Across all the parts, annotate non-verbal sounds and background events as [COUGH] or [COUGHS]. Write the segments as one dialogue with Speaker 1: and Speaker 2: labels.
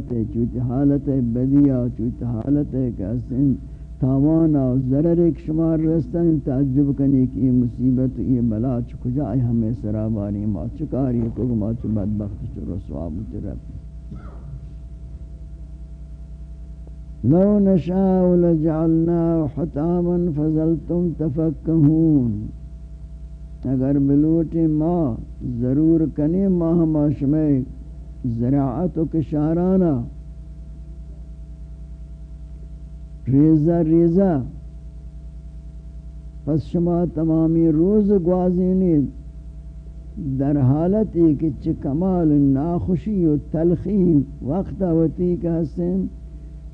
Speaker 1: حالت ہے چوت حالت ہے بدیا چوت حالت ہے کہ سن تاوانا ضرر ایک شمار رستن تعجب کنی کہ یہ مصیبت یہ بلا چ کجا ہمیں سراباری ما چکاری کو ما چ بدبخت چ رسوا بت رب؟ لو نشاء لجعلنا حتاما فزلتم تفكهون اگر بلوٹی ما ضرور کنی ما ہما شمی زراعت و کشارانا. ریزہ ریزہ. پس شما تمامی روز گوازینی در حالت ایک چھ کمال ناخوشی و تلخی وقت ہوتی کہ حسن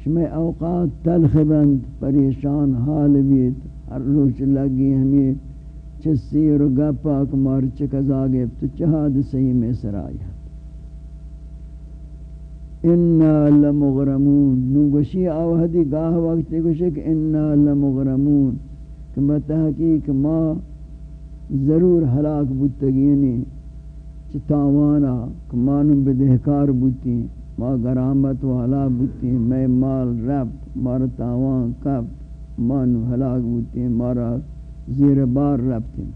Speaker 1: شمی اوقات تلخ بند، پریشان حال بیت ہر روچ لگی ہمیں چسی و گپا، کمار چکزا گئے تو چہاد صحیح میں سرایا انا لمغرمون نو گوشی آوہدی گاہ وقت گوشی کہ انا لمغرمون کہ بتحقیق ما ضرور ہلاک بودتگینی چی تاوانا، کہ مانو بدہکار بودتی ما گرامت والا بودتی میں مال رب، مار تاوان، کب مانو ہلاک بودتی مارا زیر بار ربتی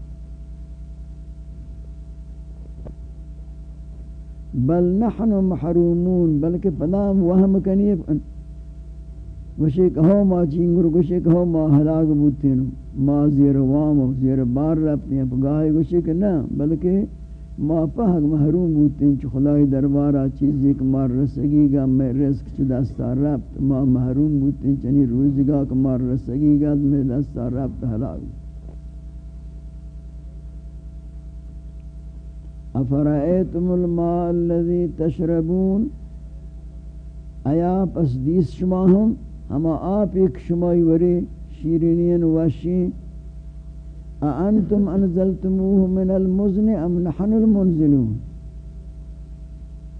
Speaker 1: بل نحن محرومون، بلکہ پدام وہم کنی گوشے کہو ما چینگر گوشے کہو ما ہلاک بودتی ما زیر وام و زیر بار ربتی ہیں گاہی گوشے کہ نا بلکہ ما پہگ محروم بودتے ہیں خدای دربارہ چیزی کہ مار رسگی گا، میں رزق چی دستا ربت ما محروم بودتے ہیں چنی روزگا کہ مار رسگی گا، میں دستا ربت حلاق افرائیتم الماء الذي تشربون؟ ایا پس دیس شما ہم ہما آپ ایک شمائی وری شیرینین وشین اانتم انزلتموه من المزن ام نحن المنزلون؟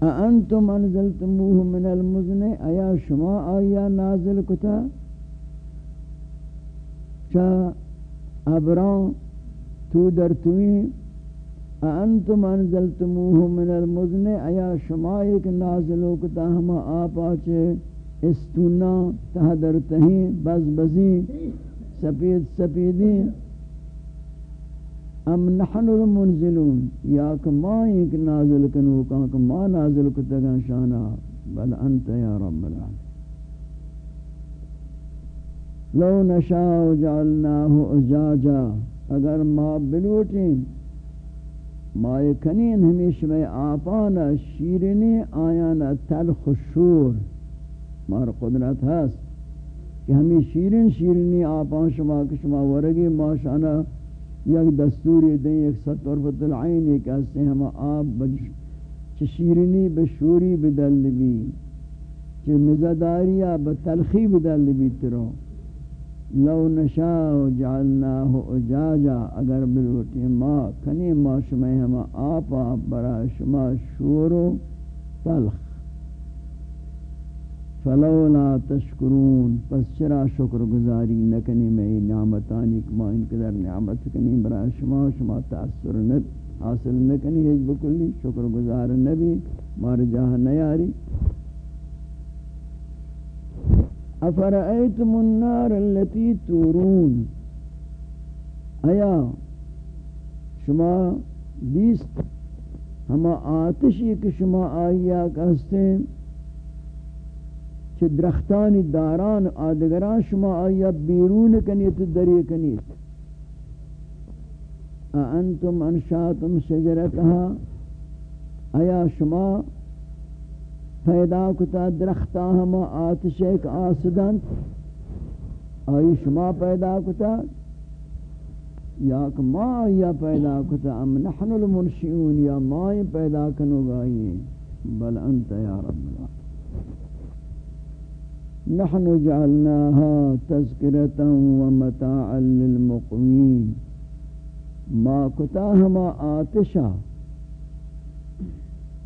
Speaker 1: اانتم انزلتموه من المزن ایا شما آیا نازل کتا؟ چا ابران تو در توی اانتم انزلتموه من المزن، ایا شما ایک نازل کتا، ہما آپا چے استونا تہ تہیں بز بزی، سپید سپیدی، ام نحن المنزلون، یا کہ ما ایک نازل کنو کہاں کہ ما نازل کتگا شانا، بل انت یا رب العالمين لو نشاء جعلناه اجاجا، اگر ما بلوٹیں ما کنین ہمیش میں آپانا شیرنی آیانا تلخ شور. مار قدرت ہست کہ ہمیں شیرن شیرنی آپان شما کشما ورگی ما شانا یک دستوری دیں ایک سطر فتل عین ایک ایسے ہم آب چشیرنی بشوری بدل بھی چ مزداریا بتلخی بدل بھی ترو لو نشاء جعلناه اجاجا، اگر بلوٹی ما، کنی ما شمع ہم آپا برا شما شورو تلخ۔ فلولا تشکرون، پس چرا شکر گزاری نکنی میں نعمتانی کما ان قدر نعمت کنی برا شما شما تاثر نب حاصل نکنی ہے بکلی، شکر گزار نبی، مار جاہ نیاری۔ افرأیتم النار اللتی تورون؟ ایا شما بیست ہما آتشی کہ شما آئیا کہستے ہیں؟ کہ درختان داران آدگران شما آیا بیرون کنیت، دری کنیت؟ انتم انشاتم شجرتها آیا شما پیدا کتا درختہ ہما آتش ایک آسدن۔ آئی شما پیدا کتا، یا کہ ما آیا پیدا کتا، ام نحن المنشئون، یا ما پیدا کنو گائی۔ بل انت یا رب العالمين نحن جعلناها تذكرة ومتاعا للمقوين ما کتا آتشا۔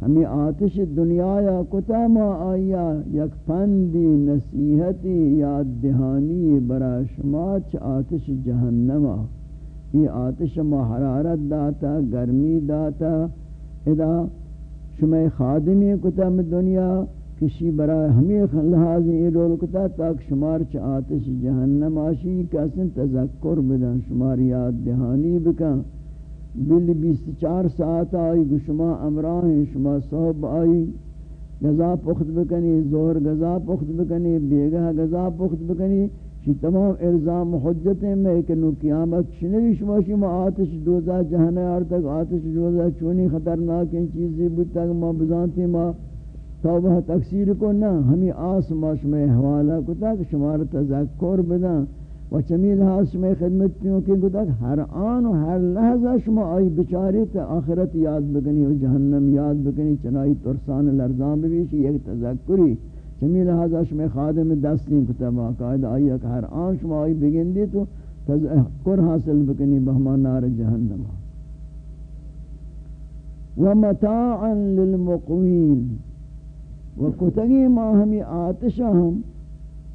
Speaker 1: ہمیں آتش دنیا یا کتا ما آیا، یک پندی نصیحتی یاد دہانی برا شما چ آتش جہنما۔ یہ آتش ما حرارت داتا، گرمی داتا۔ ادا شما خادمی کتا میں دنیا، کسی برای ہمیں لحاظ یہ رول کتا تاک شمار چ آتش جہنم آشی کسن تذکر بدن شمار یاد دہانی بکن۔ بل بیس چار ساعت آئی گو شما امراہیں شما صحب آئی، غذا پخت بکنی زور غذا پخت بکنی، بیگہ غذا پخت بکنی شی تمام الزام حجتیں میں کہ نو قیامت شنوی شما شما آتش دوزہ جہنم آر تک، آتش دوزہ چونی خطرناک ان چیزیں بودتا کہ ما بزانتی ما توبہ تکثیر کو نہ، ہمیں آس ماش میں حوالہ کو تک شمار تذکر بدن۔ و چمیل ہاس میں خدمت کیوں کہ کو تک ہر آن و ہر لحظہ شما آئی بچاری تا آخرت یاد بکنی و جہنم یاد بکنی چنائی ترسان لرزان ببیشی ایک تذکری. چمیل ہاس میں خادم دستیں کو تک آئی کہ ہر آن شما آئی بگن دی تو تذکر حاصل بکنی بہما نار جہنم و ومتاعا للمقوین. و کتگی ما ہمی آتشا ہم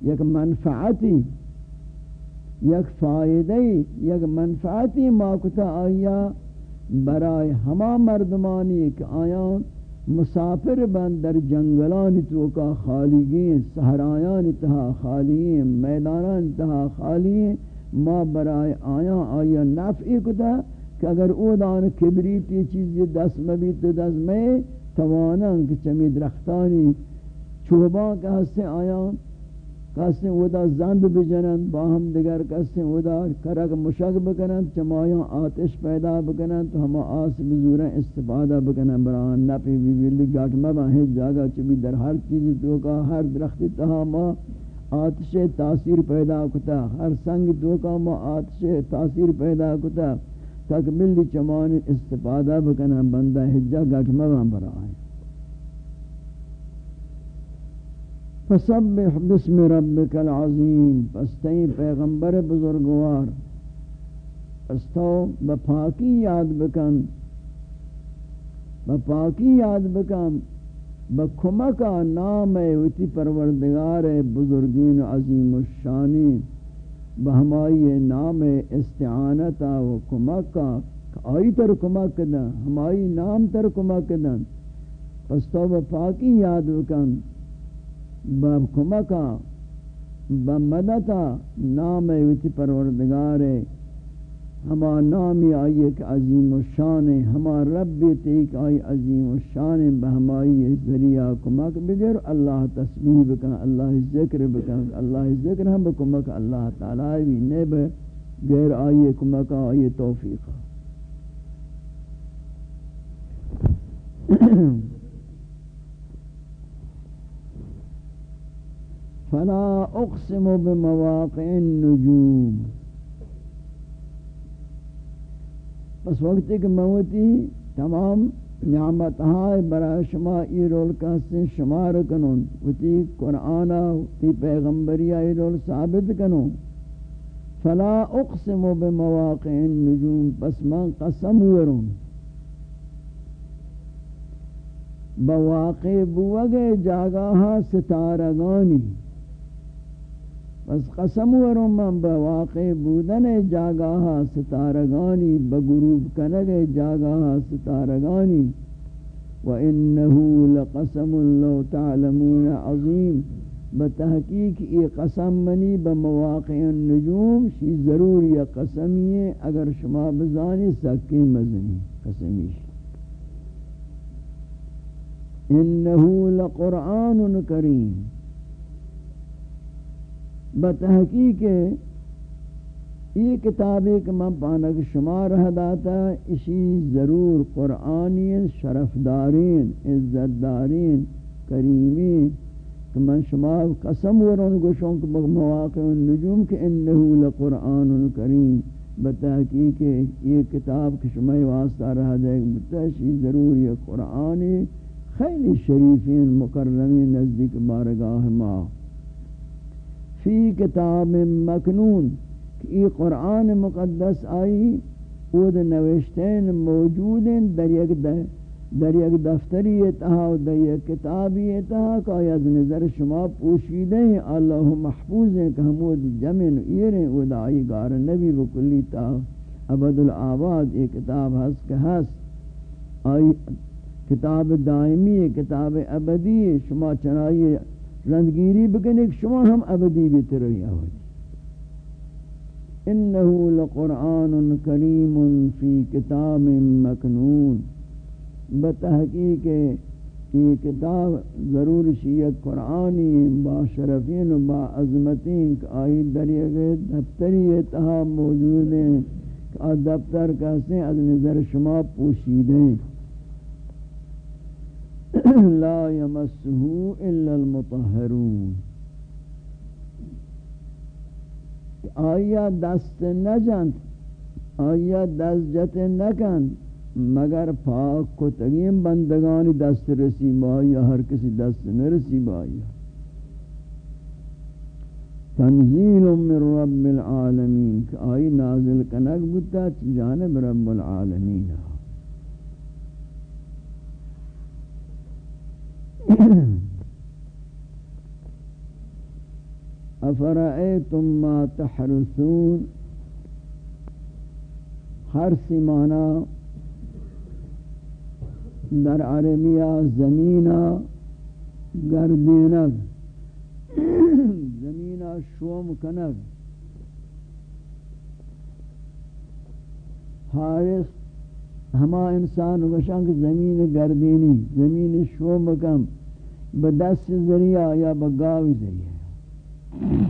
Speaker 1: یک منفعتی یک فائدی یک منفعتی ما کتا آیا برای ہما مردمانی کہ آیان مسافر بند در جنگلان تو کا خالیگین سہرایان تہا خالیین میدانان تہا خالیین ما برای آیا آیا نفعی کتا کہ اگر او دان کبریتی چیزی دست مبیت دست میں توانان کہ چمی درختانی چوبان کا ہستے آیان کہتے ہیں ودا زند بجنن باہم دگر کہتے ہیں ودا کرک مشک بکنن چمایان آتش پیدا بکنن، تو ہما آس بزورا استفادہ بکنن بران نپی بی بیلی گاٹ مباہیں جاگا چبی در ہر چیز تو کا ہر درخت تہا ما آتش تاثیر پیدا کتا، ہر سنگ تو کا ما آتش تاثیر پیدا کتا تک ملی چمان استفادہ بکنا بندہ حجہ گھٹ مبان برا فسبح بسم ربک العظیم، پس پیغمبر بزرگوار، پس تو بپاکی یاد بکن بپاکی یاد بکن بکمکا نام وتی پروردگار بزرگین عظیم الشانی بہمائی نام استعانتا و کمکا، آئی تر کمک دن، ہمائی نام تر کمک دن، پس تو یاد وکن با کمکا با مدتا، نام وچ پروردگار ہما نامی آئی ایک عظیم الشان ہے ہما رب تیک آئی عظیم الشان بہمائی ذریعہ کمک بگر اللہ تسبیح بکن، اللہ ذکر بکن، اللہ ذکر ہم بکمک اللہ تعالی بھی نیب، غیر آئی کمک آئی توفیق فلا اقسم بمواقع النجوم. پس وقت ایک موتی تمام نعمت ہائے برای شما ای رول کہتے شمار کنون وتی قرآن وتی پیغمبری ای رول ثابت کنون. فلا اقسم بمواقع النجوم. پس من قسم ورون. بواقع بوگے جاگاہا ستارگانی. پس قسم ورم من بواقع بودن جاگاہ ستارگانی بگروب کنگ جاگاہ ستارگانی، وَإِنَّهُ لَقَسَمٌ لَوْ تَعْلَمُونَ عَظِيم۔ بتحقیق یہ قسم منی بمواقع النجوم شی ضرور یا قسمی ہے اگر شما بزانی سکی مزنی قسمی شی انہو لقرآن کریم۔ بتحقیق یہ کتاب ایک من پانک شمار حداتا اسی ضرور قرآنی شرف دارین عزت دارین کریمین، کہ من شمار قسم ورن گوشوں کہ مواقع النجوم کہ انہو لقرآن کریم۔ بتحقیق یہ کتاب کہ شمائی واسطہ رہا دے بتحشی ضرور یہ قرآنی خیلی شریفین، مکرمین، نزدیک بارگاہ ماہ۔ فی کتاب مکنون، کہ یہ قرآن مقدس آئی ود نوشتین موجود در یک در یک دفتری اتہا و در یک کتابی اتہا کہ آیت نظر شما پوشیدے ہیں؟ اللہ محفوظ ہیں کہ ہمود جمن ایریں ود آئی گار نبی بکلی تا عبد العباد ایک کتاب ہس کہ ہس آئی، کتاب دائمی ہے کتاب ابدی ہے شما چنائی رندگیری بکنی کہ شما ہم ابدی بھی ترہی آوازی انہو لقرآن کریم فی کتاب مکنون. بتحقیق یہ کتاب ضرور شیعت قرآنی با شرفین و با عظمتین کہ آئی دریئے دفتری اتحاب موجود ہیں کہ دفتر کہتے ہیں از نظر شما پوشیدیں لا يمسه الا المطهرون. آیا دست نجند، آیا دست جت نکند، مگر پاک کو تگیم بندگانی دست رسی بایا ہر کسی دست نرسی بایا تنزیل من رب العالمین کہ آئی نازل کنک بتا جانب رب العالمین؟ [COUGHS] افرائیتم ما تحرسون؟ ہر سیمانہ در عربیہ زمینہ گردینگ زمینہ شوم کنگ حارس ہما انسان وشنگ زمین گردینی، زمین شوم کم بدست ذریعہ یا بگاوی ذریعہ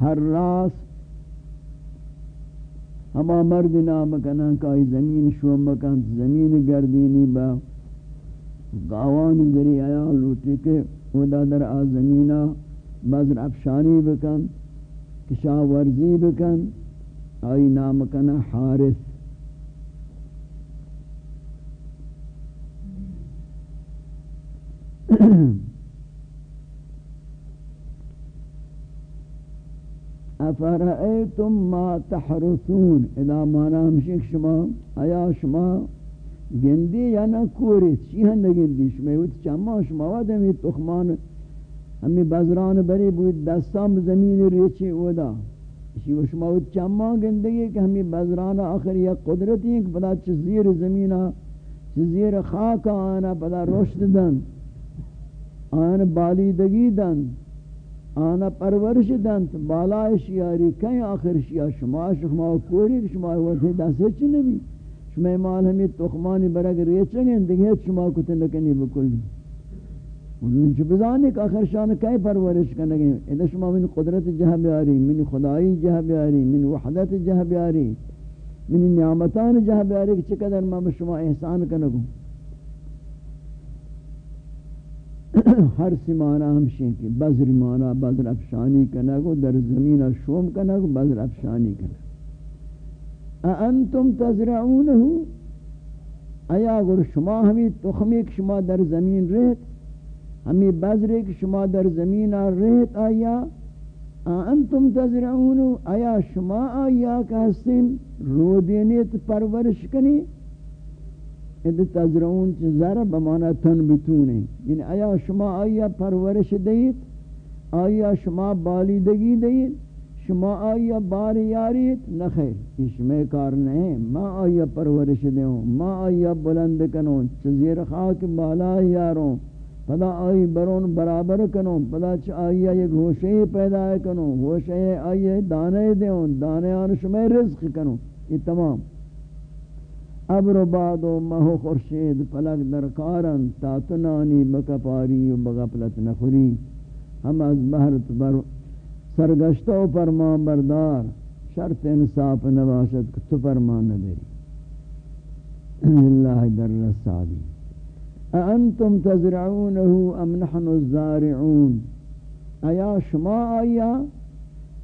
Speaker 1: ہر راس ہما مرد نام کنا کائی زمین شوم کن زمین گردینی با گاوان ذریعہ لوٹی کے ودا در آ زمینہ بزر افشانی بکن کشا ورزی بکن، آئی نام کنا حارث. [CLEARS THROAT] افرائیتم ما تحرثون اذا مانا ہمشک شما آیا شما گندی یا نہ کوری چی ہن گندی؟ شما وچ چما؟ شما ودمی تخمان؟ ہمیں بازران بری بود دستان زمین ریچی ودا. اسی و شما چما گندگی کہ ہمیں بزران آخر یا قدرتی ہیں کہ پدا چزیر زمینہ چزیر خاک آنا پدا رشد دن. آنا بالیدگی دن آنا پرورش دن، بالا شیاری کہیں آخر شیار شما شما کوری، شما وقتی دستے چی نبی؟ شما مال ہمیں تخمانی برگ ریچنگیں دیکھیں شما کتن لکنی بکلی. ان چھ بزانے کہ آخر شان کئی پرورش کرنگے ادھا شما من قدرت جہاں بیاری من خدای جہاں بیاری من وحدت جہاں بیاری من نعمتان جہاں بیاری کہ چقدر ما شما احسان کنگو؟ [CLEARS THROAT] ہر سمانا ہمشین کی، بذر مانا، بذر افشانی کنگو در زمین شوم کنگو بذر افشانی کنگو اانتم تزرعونہو ایا اگر شما ہمیں تخمی شما در زمین رہت، ہمیں بذر کہ شما در زمین رہت آیا؟ انتم تزرعون آیا شما آیا کہ ہستیم رو دینیت پرورش کنی؟ اد تزرعون چھ ذرا بمانا تن بتونے یعنی آیا شما آیا پرورش دیت آیا شما بالیدگی دیت شما آیا بار یاریت نخیر اس میں کار نہیں ما آیا پرورش دیوں ما آیا بلند کنوں چزیر خاک بالا یاروں پدا آئی برون برابر کنو پدا چ آئی ایک ہوشے پیدا کنو ہوشے آئی دانے دیوں دانے آن شمع رزق کنو یہ تمام. ابر بعد و مہ و خورشید پلک درکارن تاتنانی بکپاری و بغفلت نخوری. ہم از بہرت بر سرگشتہ و فرمان بردار، شرط انصاف نباشد کہ تو فرمان ندری اللہ در رسالی. اانتم تزرعونه ام نحن الزارعون؟ ایا شما آیا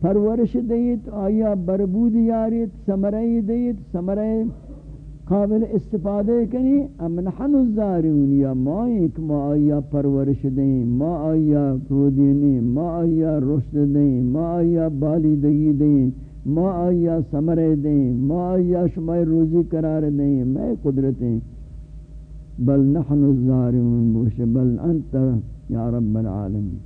Speaker 1: پرورش دیت آیا بربود یارید؟ سمرے دیت سمرے قابل استفادہ کنی، ام نحن الزارعون، یا ما ایک، ما آیا پرورش دیں، ما آیا پرودینی ما آیا رشد دیں، ما آیا بالیدگی دیں، ما آیا سمرے دیں، ما آیا شما روزی قرار دیں میں قدرتیں بل نحن الزارعون، بوش، بل انت، یا رب العالمین۔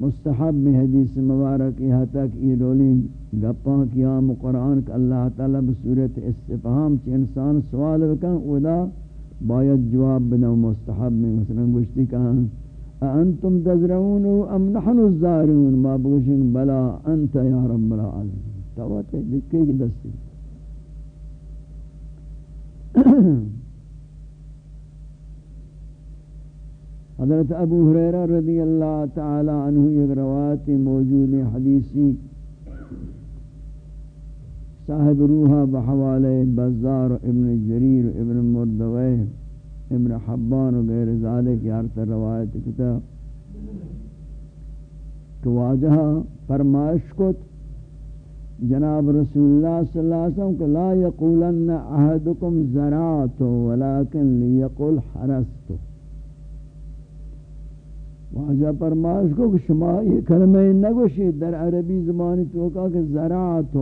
Speaker 1: مستحب میں حدیث مبارک، یہاں تک یہ رولی گپاں قیام قرآن کہ اللہ تعالیٰ بصورت استفہام چی انسان سوال بکن، اولا باید جواب بنا مستحب میں مثلا گوشتی کہاں انتم تزرعون ام نحن الزارعون؟ ما بگوشن، بلا، انت یا رب العالمین۔ توات ہے کی دستی۔ [COUGHS] حضرت ابو حریرہ رضی اللہ تعالی عنہ ایک روایت موجود حدیثی۔ صاحب روحہ بحوال بزار ابن جریر ابن مردوی ابن حبان و غیر ذالک یارت روایت کتاب تو واجہ فرمائش کت، جناب رسول اللہ صلی اللہ علیہ وسلم کہ لا یقولن احدکم زرعت ولیکن لیقل حرست۔ واجہ فرمائش کو کہ شما یہ کلمہ نگوشی در عربی زمانی تو کہا کہ زرعت۔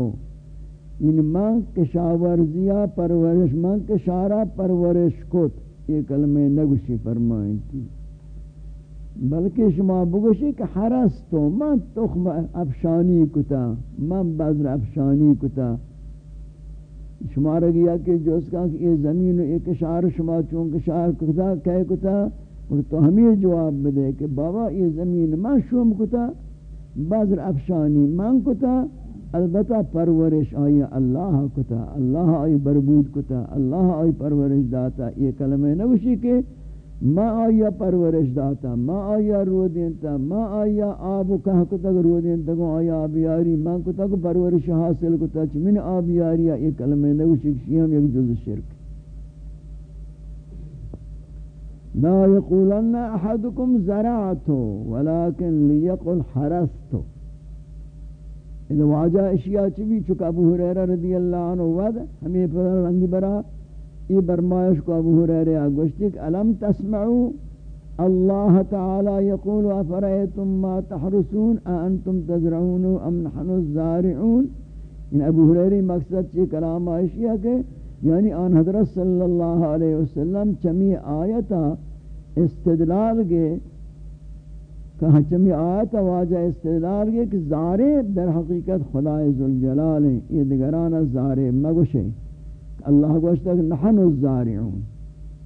Speaker 1: ہو ان من کشاورزیا پرورش، من کشارا پرورش کت. یہ کلمہ نگوشی فرمائیں تھی بلکہ شما بگوشی کہ حرس تو، من تخم افشانی کتا، من بذر افشانی کتا. شما رگیا کہ جو اس کا کہ یہ زمین ایک کشار شما چون کشار کتا کہے کتا اور تو ہمیں جواب بدے کہ بابا یہ زمین من شوم کتا، بذر افشانی من کتا البتہ پرورش آئی اللہ کتا، اللہ آئی بربود کتا، اللہ آئی پرورش داتا، یہ کلمہ نوشی کہ ما آیا پرورش داتا، ما آیا رو دینتا، ما آیا آب و کہا کتا رو دینتا، گو آیا آبیاری ما کتا کو پرورش حاصل کتا چھ آبیاری یہ کلمہ نوشی کشی ہم ایک جز شرک لا يقولن احدكم زرعت ولكن ليقل حرست ان واجہ اشیاء چوی چکا ابو حریرہ رضی اللہ عنہ ود ہمیں پر رنگی برا، یہ برمائش کو ابو حریرہ گوشتی کہ علم تسمعو؟ اللہ تعالی یقول، افرائیتم ما تحرسون؟ انتم تزرعون ام نحن الزارعون؟ ان ابو حریرہ مقصد چی، کلام اشیاء کے یعنی آن حضرت صلی اللہ علیہ وسلم چمی آیتا استدلال کے کہ چمی آیت واجہ استدلال یہ کہ زارے در حقیقت خدا ذوالجلال ہیں، یہ دگران زارے مگوشے اللہ گوشتا کہ نحن الزارعون۔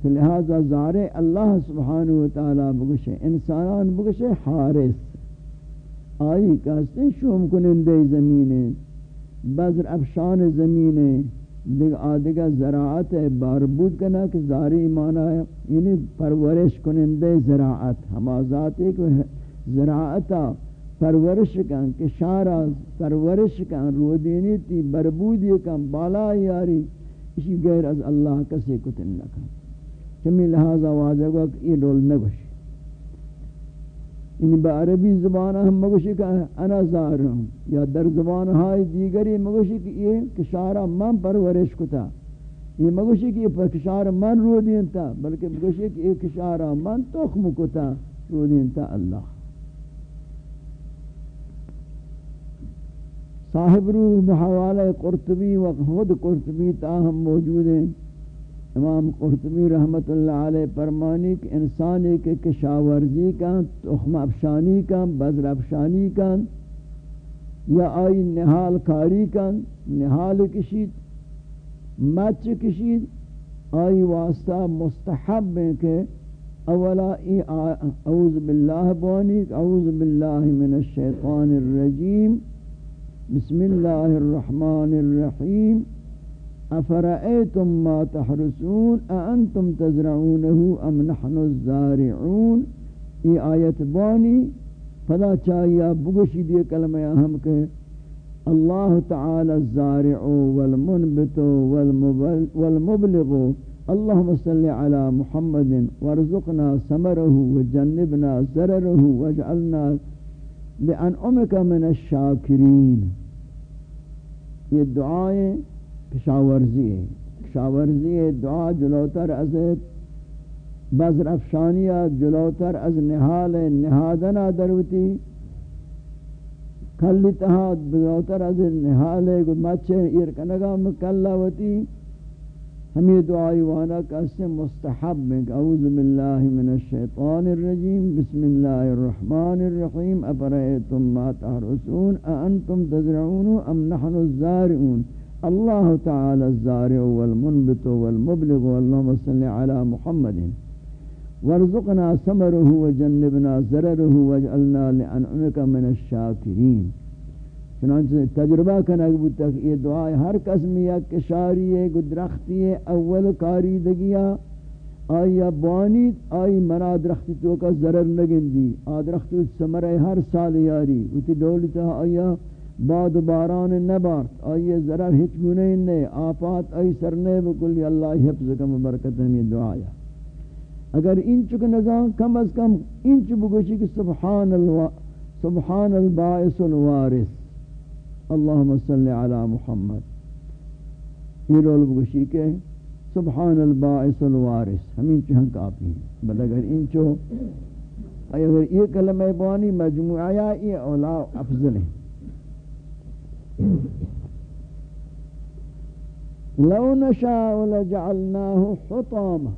Speaker 1: تو لہذا زارے اللہ سبحانہ وتعالی بگوشے انسانان بگوشے حارس آئی کہتے ہیں، شوم کنندے زمینیں بذر افشان زمینیں دیگر آدھگا زراعت باربود کنا کہ زاری مانا ہے۔ یعنی پرورش کنندے زراعت ہما ذات ایک زراعتا پرورش کن، کشارا پرورش کن، رودینی تی، بربودی کن، بالا یاری اسی غیر از اللہ کسی کتن نکن۔ چمی لہذا واضح گو کہ یہ رول نگوش یعنی با عربی زبان ہم مگوشی کہ انا زار ہوں یا در زبان ہائی دیگری مگوشی کہ یہ کشارا من پرورش کتا۔ یہ مگوشی کہ یہ کشارا من رو دینتا بلکہ مگوشی کہ یہ کشارا من تخم کتا رو دینتا اللہ۔ صاحب روح بحوالہ قرطبی و خود قرطبی تاہم موجود ہیں۔ امام قرطبی رحمت اللہ علیہ فرمانی کہ انسان ایک کشاورزی کا، تخم افشانی کا، بذر افشانی کا، یا آئی نحال کاری کا، نحال کشید، مچ کشید۔ آئی واسطہ مستحب ہے کہ اولا ای اعوذ باللہ بانی، اعوذ باللہ من الشیطان الرجیم۔ بسم الله الرحمن الرحيم أفرأيتم ما تحرسون أأنتم تزرعونه أم نحن الزارعون؟ ای آیت بانی، فلا چاہیا بگشی دی کلمہ اہم کہ اللہ تعالی الزارع والمنبت والمبلغ. اللهم صل على محمد وارزقنا ثمره وجنبنا زرره واجعلنا لأنعمك من الشاکرین. یہ دعائیں کشاورزی ہے کشاورزی ہے دعا جلوتر از بذر افشانیہ جلوتر از نحال نحادنا دروتی. کلی تہاد جلوتر از نحال مچے ارکنگا مکلہ وتی ہمیں دعائی وانا کہتے مستحب میں اعوذ باللہ من الشیطان الرجیم، بسم اللہ الرحمن الرحیم اپرائیتم ما تحرسون، اانتم تزرعون ام نحن الزارعون؟ اللہ تعالی الزارع والمنبت والمبلغ واللہم صلی علی محمد. وارزقنا ثمره وجنبنا ضرره، واجعلنا لانعمك من الشاکرین. چنانچہ تجربہ کنک بودتا کہ یہ دعا ہر قسم یا کشاری ہے درختی ہے، اول کاری دگیا آیا بانید آئی منا درختی تو کا ضرر نگن دی۔ آ درخت سمرے ہر سال یاری۔ اتی دولتا آیا بعد باران نبارت۔ آئی ضرر ہچ گنے نے آفات آئی سرنے بکلی اللہ حفظ کا مبرکت ہمیں دعایا اگر ان چک نظام کم از کم ان چک بگوشی کہ سبحان اللہ، سبحان الباعث الوارث۔ اللهم صل على محمد یہ رول بگوشی کے سبحان الباعث الوارث، ہمیں چہن کافی ہیں۔ بل اگر ان چو اگر یہ کلمہ بانی مجموعہ یا یہ اولا افضل ہیں۔ لو نشاء لجعلناه حطاما۔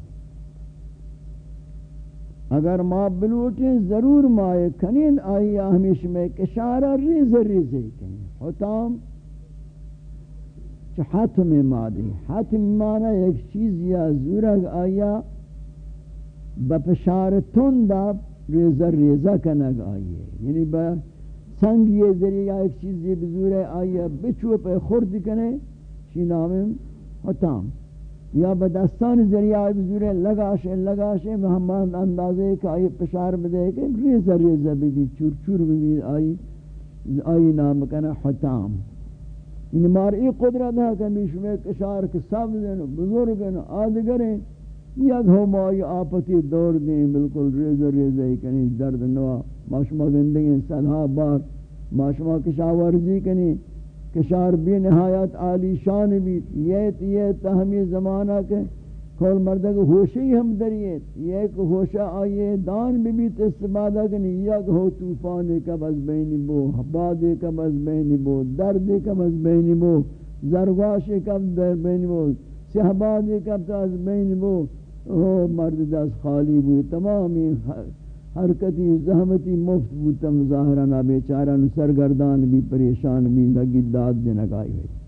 Speaker 1: اگر ما بلوٹیں ضرور مائے کنین آئی ہمیش میں کشارہ ریز ریز کنین حتام چھ حتم مادی؟ حتم مانا ایک چیز یا زورگ آیا بپشار تندا ریزہ ریزہ کنگ آئیے یعنی با سنگ یہ ذریعہ ایک چیز یہ بزور آیا بچو پہ خورد کنے چی نام حتام یا بدستان ذریعہ بزور ہے لگاشے لگاشے محمد اندازے کہ آئی پشار بدے کہ ریزہ ریزہ بھی چور چور بھی آئی آئی نام کنا حتام. ان مار ای قدرت ہے کہ میش میں کشار کے سب دن بزرگ آدگریں یک ہو مائی آپتی دور دیں، بالکل ریز ریز کنی درد نوا. ماشما گندگی صدہ بار. ماشما کشاورزی کنی کشار بھی نہایت عالی شان بھی. یہ یہ تہمی زمانہ کے کھول مردہ کو ہوشی ہم دریت یہ کہ ہوشہ آئیے دان بھی بھی استفادہ کنی، یک ہو توفان کا بز بینی بو، باد کا بز بینی بو، درد کا بز بینی بو، زرگاش کا بز بینی بو سہباد کا بز بینی بو۔ او مرد دست خالی بو تمامی حرکتی زحمتی مفت بوتا مظاہرہ بیچارہ سرگردان بھی پریشان بھی، لگی داد جنگائی ہوئی۔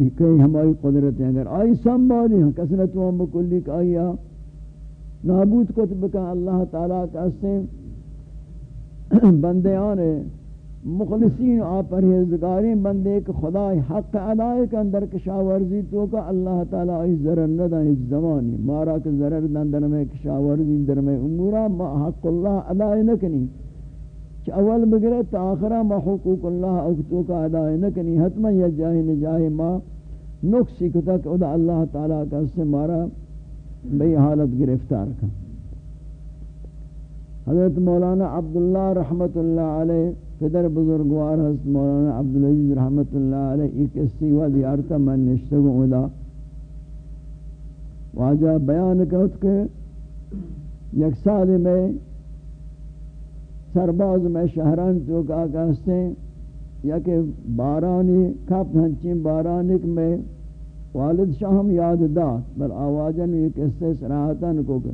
Speaker 1: یہ کئی ہماری قدرت ہیں اگر آئی سنبھالی ہیں کسرت و بکلی کا آیا نابود کتب کا اللہ تعالیٰ کا سے بندے آنے مخلصین آ پرہیزگاری بندے کہ خدا حق ادائے کے اندر کشاورزی تو کا اللہ تعالیٰ اس ضرر نہ دا اس زمانی۔ مارا کہ ضرر اندر میں کشاورزی اندر میں امورا حق اللہ ادائے نہ کنی۔ کہ اول بگرے تا آخرہ ما حقوق اللہ اکتو کا ادائے نکنی حتما یا جاہی نجاہی ما نقصی کتا کہ ادھا اللہ تعالیٰ کا اس سے مارا بئی حالت گرفتار کا۔ حضرت مولانا عبداللہ رحمت اللہ علیہ، پدر بزرگوار حضرت مولانا عبدالعزیز رحمت اللہ علیہ، ایک اسی استیوہ دیارتا من نشتگو ادا۔ واجہ بیان کرت کہ یک سال میں سرباز میں شہران تو کا کہتے ہیں یا کہ بارانی کپ ہنچیں بارانک میں والد شاہم یاد دا، بل آوازن ایک قصے سراحتن کو کہ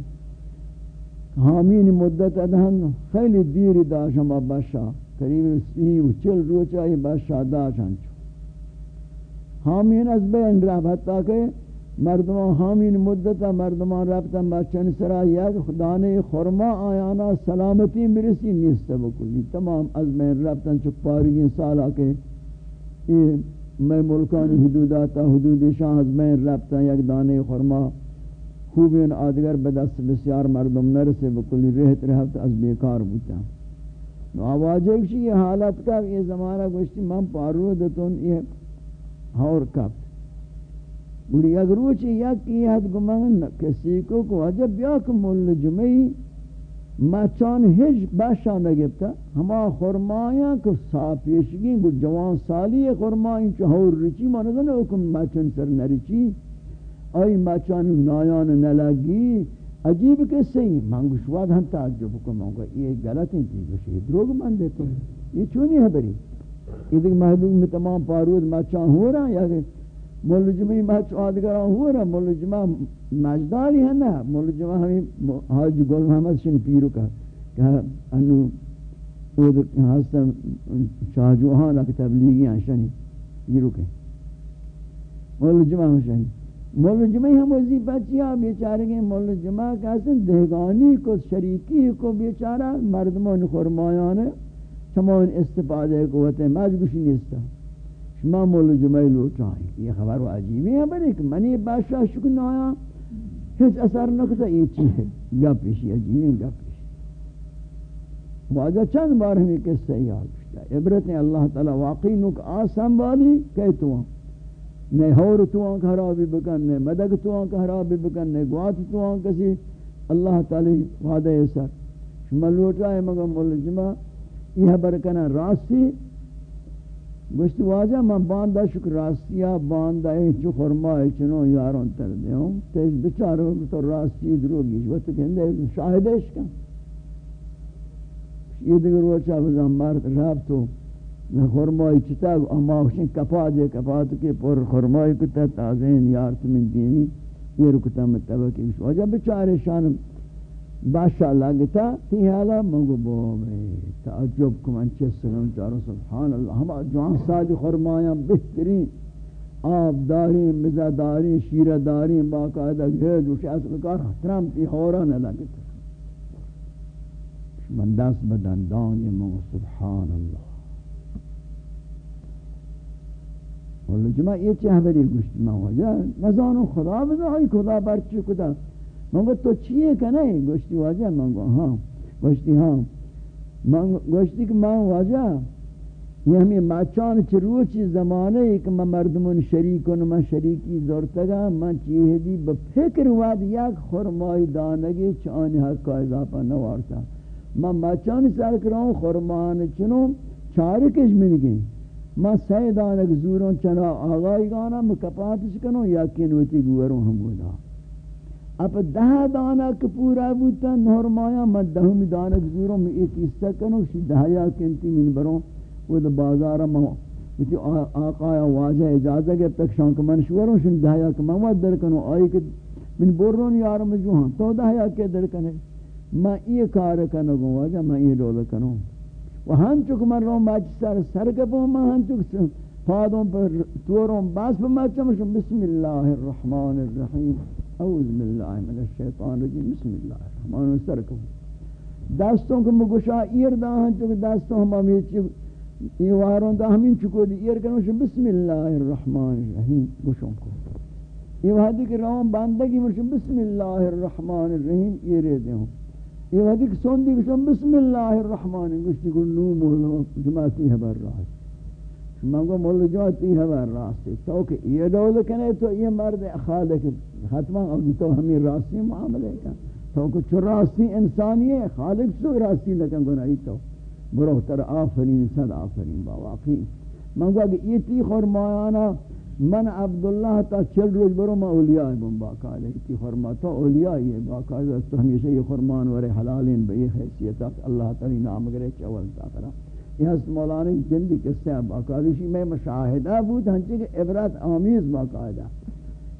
Speaker 1: حامین مدت ادھن خیلی دیر داشت ہم بادشاہ قریب سی و چل روچائی بادشاہ داشت ہنچو حامین از بین رہا حتیٰ کہ مردمان حامین مدتا مردمان رفتن بچن سرا یک خدانے خورما آیانا سلامتی برسی نیست بکلی تمام از میں رفتن چک پاری سالا کے یہ میں ملکان حدوداتا حدود شاہ از میں رفتن یک دانے خورما خوبین آدگر بدست بسیار مردم نرسے بکلی رہت رہت از بیکار بوتا نو آواز ایک یہ حالت کا یہ زمانہ گوشتی، من پارو دتون، یہ ہور کب. بڑی اگر روچی یک کی حد گمان کسی کو کو عجب یک مول جمعی مچان ہج باشا نگبتا ہما خرمایاں کو ساپیشگی گو جوان سالی خرمایاں چہور رچی ما نظر حکم مچان سر نرچی آئی مچان نایان نلگی عجیب کسی ہی مانگوش واد ہم تعجب کو مانگو یہ غلط ہیں چیز بشی دروگ من دیتے یہ چونی ہے بری؟ یہ دیکھ محبوب میں تمام پارود مچان ہو رہا ہے یا ملجمی مچ آدگران ہوا نا ملجمہ مجداری ہے نا ملجمہ ہمیں حاج گل محمد شن پیرو کا، کہ انو خود ہستا شاہ جوہانا کی تبلیغی ہیں شنی پیرو کے۔ ملجمہ شنی۔ ملجمہ ہم وزی بچیا بیچارے گئے ملجمہ کہتے دہگانی کو، شریکی کو بیچارہ مردمون خرمایان سمان استفادہ کو ہوتے ہیں مجگوشی نیستا شما مول جمعی لوٹائیں یہ خبر و عجیبی ہے بلے کہ منی بادشاہ شکن آیا۔ ہیچ اثر نکتا یہ چیز ہے۔ گا پیشی، عجیبی گا پیشی۔ واجہ چند بار ہمیں کس سے یاد کشتا عبرت نے اللہ تعالی واقعی نک آسان بالی کہہ تو ہاں۔ نئے ہور تو ہاں آن خرابی بکن، نئے مدد تو ہاں آن خرابی بکن، نئے گوات تو آن کسی۔ اللہ تعالی وعدہ سر۔ شما لوٹائیں مگا مول جمع یہ برکنا راستی گوشت واجہ من باندہ شکر راستیا باندہ ہے چو خرمائی چنو یارون تر دے ہوں۔ تیز بچارو تو راستی دروگی تو کہندے شاہدش کن یہ دیگر وچا بزن مرد رب تو خرمائی چتا اما حسین کپا دے کپا تو کہ پر خرمائی کتا تازین یار تمہیں دینی۔ یہ رکتا متبکی واجہ بچارے شانم باشا لگتا تی حالا منگو بومے تعجب کمان چس سلام چارو سبحان اللہ ہم جوان ساج خرمایاں بہترین آب داری مزہ داری شیر داری باقاعدہ گھر جو شاید لکار احترام تی حورا نہ لگتا من دست بدن دانی منگو سبحان اللہ والله جمع چه بری گوشت ما وجہ نزانو خدا بزای خدا برچی کدا منگو تو چیئے کہ نہیں؟ گوشتی واجہ منگو ہاں گوشتی ہاں۔ گوشتی کہ من واجہ یہ ہمیں مچان چروچی زمانے ایک من مردمون شریکن من شریکی زورتگا من چیئے دی بفکر واد یک خورمائی دانگی چانی حق کا اضافہ نوارتا من مچان سر کراؤں خورمان چنو چارکش من گئی۔ من سی دانگ زوروں چنا آغائی گانا مکپاتش کنو یا کنوتی گوروں ہم گودا۔ اب دہ دانا کے پورا بوتا نورمایا میں دہم دانا کے میں ایک حصہ کنو، شی دہیا کنتی من بروں وہ دا بازارا مہو وچی آقایا واجہ اجازہ کے تک شانک منشوروں شن دہیا کے مواد در کنو، آئی کہ من برون یارم جوہاں تو دہیا کے در کنے۔ میں یہ کار کنو، گو واجہ، میں یہ دول کنو۔ و ہن چک من رو ماچ سر سر کپو میں ہن چک پادوں پر توروں، باس پر ماچا بسم اللہ الرحمن الرحیم۔ اعوذ باللہ من الشیطان الرجیم، بسم اللہ الرحمن الرحیم دستوں کو مگوشا ایر دا ہن چکو دستوں ہم ہمیں چکو یہ وارون دا ہمیں چکو دی ایر کنو بسم اللہ الرحمن الرحیم گوشوں کو یہ وحدی کہ روان باندگی مرشو بسم اللہ الرحمن الرحیم یہ رہ دے ہوں یہ وحدی کہ سوندی گوشوں بسم اللہ الرحمن الرحیم، گوشتی کو نوم جماعتی ہے بر رہا منگو مول جواتی ہے راستے تو کہ یہ دول کنے تو یہ مرد خالق ختمہ اور تو ہمیں راستی معاملے کا۔ تو کچھ راستی انسانی ہے، خالق سو راستی لکن گناہی تو۔ برو تر آفرین، صد آفرین با واقعی۔ منگو اگر یہ تی خورمایانا، من عبداللہ تا چل روز برو ما اولیاء بن باقاعدہ تی خورما تو اولیاء یہ باقاعدہ تو ہمیشہ یہ خورمان ورے حلالین بئی حیثیتا اللہ تعالی نام گرے چول تا کرا۔ یہ اس مولانا کی جلدی قصہ ہے باقاعدہ میں مشاہدہ بود، ہنچے کہ عبرت آمیز باقاعدہ۔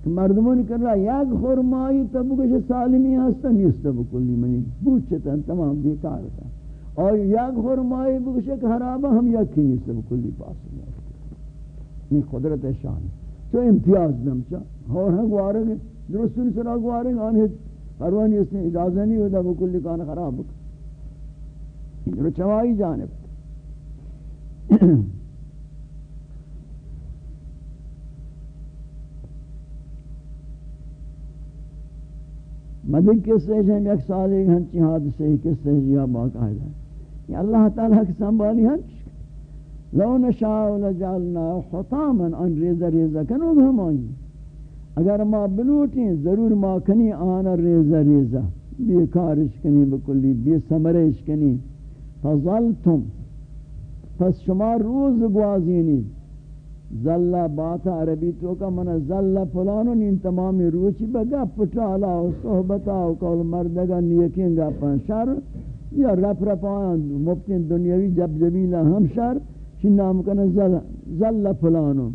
Speaker 1: کہ مردمون کر رہا یک خورمائی تب کش سالمی ہستا نیستا بکلی منی بوچتا تمام بیکار تھا۔ اور یک خورمائی بکش حرابہ ہم یکی نیستا بکلی پاس یہ قدرت شان۔ تو امتیاز دم چا۔ اور ہم گوارے درستن سرا گوارے آنے پروانی اس نے اجازہ نہیں ہوتا بکلی کان خراب بکل چوائی جانب۔ [CLEARS THROAT] مدن کس سے ہیں ایک سال ایک ہنچی حادثے ہی کس سے یا باقاعدہ ہے یہ اللہ تعالیٰ کی سنبھالی ہنچ۔ لو نشاء لجعلنا حطاما ان ریزہ ریزہ کنو ہم آئیں اگر ما بلوٹیں، ضرور ما کنی آنا ریزہ ریزہ۔ بیکارش کنی، بکلی بی سمرش کنی۔ فظلتم پس شما روز گوازینی. زلہ باتا عربی تو کا من زلہ فلانو نین تمامی روچی بگا پٹالا و صحبتا و کول مردگا نیکین گا پان یا رپ رپ آن مبتین دنیاوی جب جبیلا ہم شر. چی نام کنا زلہ فلانو.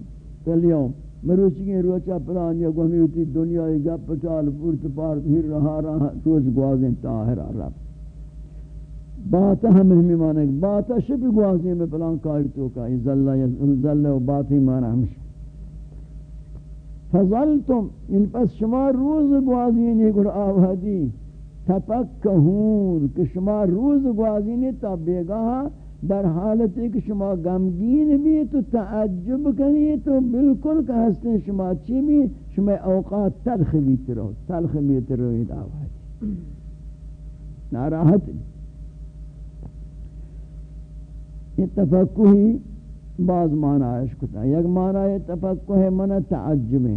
Speaker 1: کلیوم مروچی کے روچا پلان یا گوہمی ہوتی دنیا گپ پچال پورت پارت ہر رہا رہا. روز گوازیں تاہر رب. باتا ہم ہمی مانے باتا شبی گوازیں میں پلان کاری تو کا زلہ و باتی مانا ہمشہ فضلتم ان پس شما روز گوازیں نہیں گر آوہدی تفکہون کہ شما روز گوازیں نہیں تا بیگاہا در حالت ایک شما غمگین بھی تو تعجب کنی تو بالکل کہ ہستے شما چی بھی شما اوقات تلخ بھی ترو تلخ بھی ترو اداوات ناراحت یہ تفکہی بعض معنی عشقتا یک معنی تفکہ من تعجب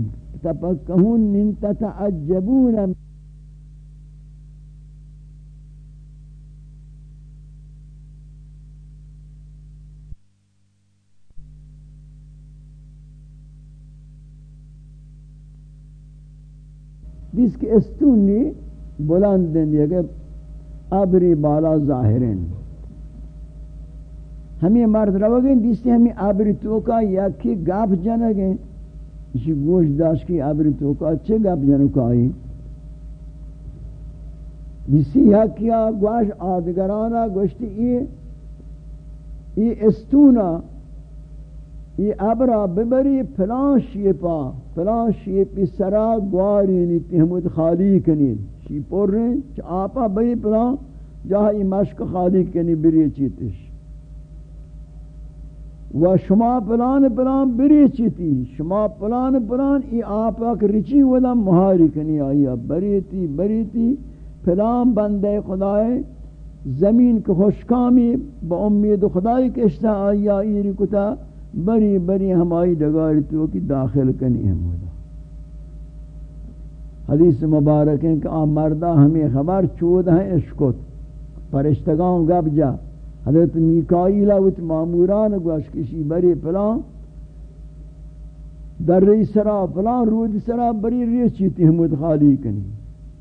Speaker 1: تفکہون من تتعجبون۔ جس کے استونی بلند دیں دیا کہ ابری بالا ظاہرین ہمیں مرد رو گئے جس سے ہمیں ابری توکا، یا کی گاپ جانا گئے اسی گوش داشت کی ابری توکا اچھے گاپ جانا کو آئی جسی یا کیا گوش آدگرانا گوشتی ای ای استونا، ای ابرا ببری فلان شیپا فلان شیپی سرا گواری نیتی حمود خالی کنی شی پر رہے چا آپا بری فلان جہاں ای مشک خالی کنی بری چیتش۔ و شما پلان پلان بری چیتی شما پلان پلان ای آپا رچی ودا مہاری کنی آئی بری تی بری تی پلان بندے خدای زمین کے خوشکامی، با امید خدای کشتا آئی آئی رکتا بری بری ہمائی ڈگاری تو کی داخل کنی ہم ہودا حدیث مبارک ہے کہ آ مردہ ہمیں خبر چود ہیں، اشکت۔ پرشتگاں گب جا۔ حضرت میکائیل وچ ماموران گوش کشی بری پلان در ری سرا پلان رود سرا بری ری چیتی ہمت خالی کنی.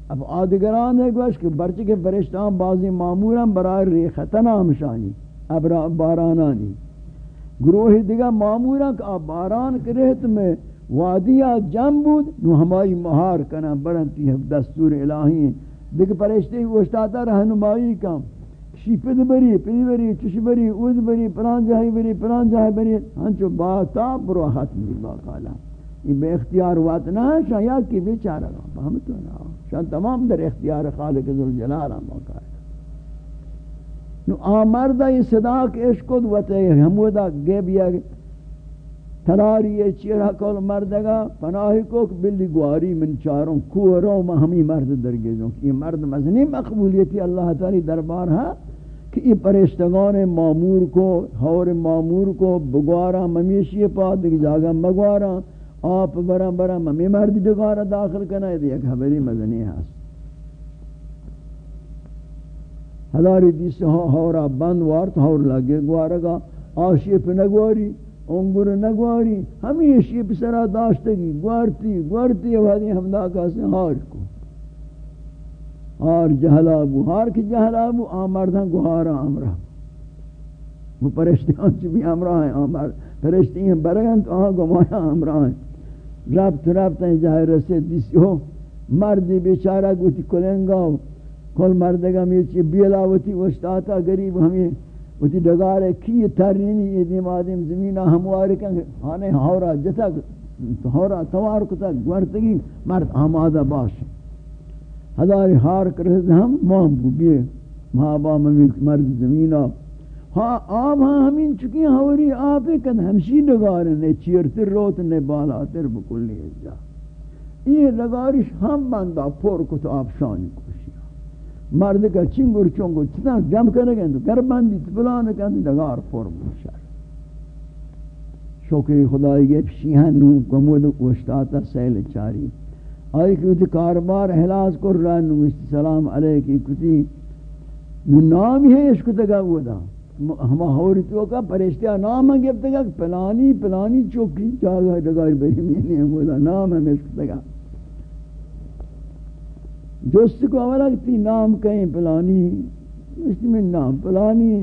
Speaker 1: اب آدگران ہے گوش کہ برچہ کے فرشتان بعضی ماموران برای ری خطنا ہمشانی اب بارانانی. گروہ دیگا معمورا کہ باران کرہت میں وادیا جم بود، نو ہمائی مہار کنا برنتی ہے دستور الہی. دیکھ پرشتے گوشتاتا رہنمائی کم. شی پد بری پد بری چش بری اوز بری پران جاہی بری پران جاہی بری، ہنچو باتا برو ختم دی باقالا یہ بے اختیار وات نہ ہے شاید کی بیچارہ گا فہمتو نا۔ شاید تمام در اختیار خالق ذوالجلال باقالا نو آمردہ یہ صدا کے عشقود وطے ہمودا گیب یا تراری یہ چیرہ کول مردگا، پناہی کو بلی گواری من چاروں کورو ما ہمی مرد درگیزوں۔ یہ مرد مزنی مقبولیتی اللہ تعالی دربار ہے کہ یہ پرشتگان معمور کو، حور معمور کو بگوارا ممیشی پا دیکھ جاگا مگوارا، آپ برا برا ممی مرد دگارا داخل کرنا ہے ایک حبری مزنی ہے ہزاری دیس ہورا بند وارت ہور لگے گوارگا، آشیپ نگواری انگر نگواری ہمیں شیپ سرا داشتگی، گوارتی گوارتی، وادی حمدہ کا سے ہار کو۔ ہار جہلابو ہار کی جہلا جہلابو آمردہ گوارا آمرہ وہ پرشتیان چی بھی آمرہ ہیں آمر پرشتی ہیں برگن تو آہاں گمایا آمرہ ہیں۔ ربط ربط ہیں، جہاں رسے دیسی ہو۔ مردی بیچارہ گوتی کلنگاو کل مردگا میچی بیلاوتی وشتاتا گریب ہمیں وتی ڈگارے کی ترینی یہ دیم آدم زمینہ ہمواری کن ہانے ہورا جتا، ہورا توار کتا گورتگی مرد آمادہ باش۔ ہزاری ہار کرز ہم مام بو بیے ماں با ممی مرد زمینہ ہاں آب ہاں ہمیں چکی ہوری آپ کن ہمشی ڈگارے نے چیرتر روت نے بالا تر بکلی جا۔ یہ ڈگارش ہم بندہ پور کت آپ شانی کو مرد کا چنگر چنگر چتا جم کرنے گئے تو گر بندی تبلان کہتے دگار فرم شر شکری خدای گئے، شیہن نو کمود وشتاتا سیل چاری۔ آئی کتی کاربار احلاس کر رہا نو سلام علیکی کتی نام ہی اس کتا گا وہ دا ہما ہوری تو کا پرشتیا نام ہے گفتا گا پلانی پلانی چوکی چاگا دگار بری میں نہیں ہے نام ہے اس کتا گا دوست کو اولا تی نام کہیں پلانی، اس میں نام پلانی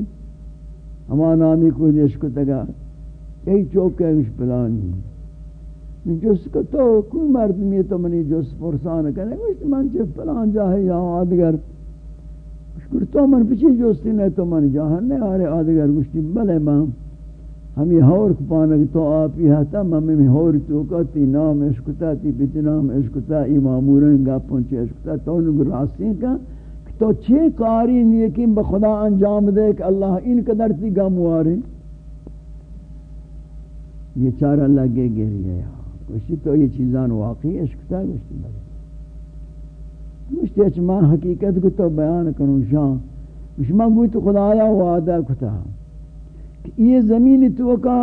Speaker 1: ہما نامی کو دیش کو تگا کئی چوک ہے، اس پلانی۔ جس کو تو کوئی مرد میں تو منی جس پرسان کرے گوشت من چے فلان جاہے یا آدگر۔ شکر تو من پچھی جوستی نہیں تو من جاہن نہیں آرے آدگر گوشتی بلے من۔ ہمی ہور کپانک تو آپی ہتا ممی ہور تو تی نام اشکتا تی بیتی نام اشکتا ای مامورن گا پونچے اشکتا تو نگو راستی کا تو چھ کاری نیکیم بخدا انجام دے کہ اللہ ان قدر تی گا موارے یہ چارہ لگے گری ہے گوشتی تو یہ چیزان واقعی اشکتا گوشتی بلے گوشتی اچھ ماں حقیقت کو تو بیان کروں شاہ گوشتی ماں گوشتی خدایا وعدہ کتا کہ یہ زمین تو کا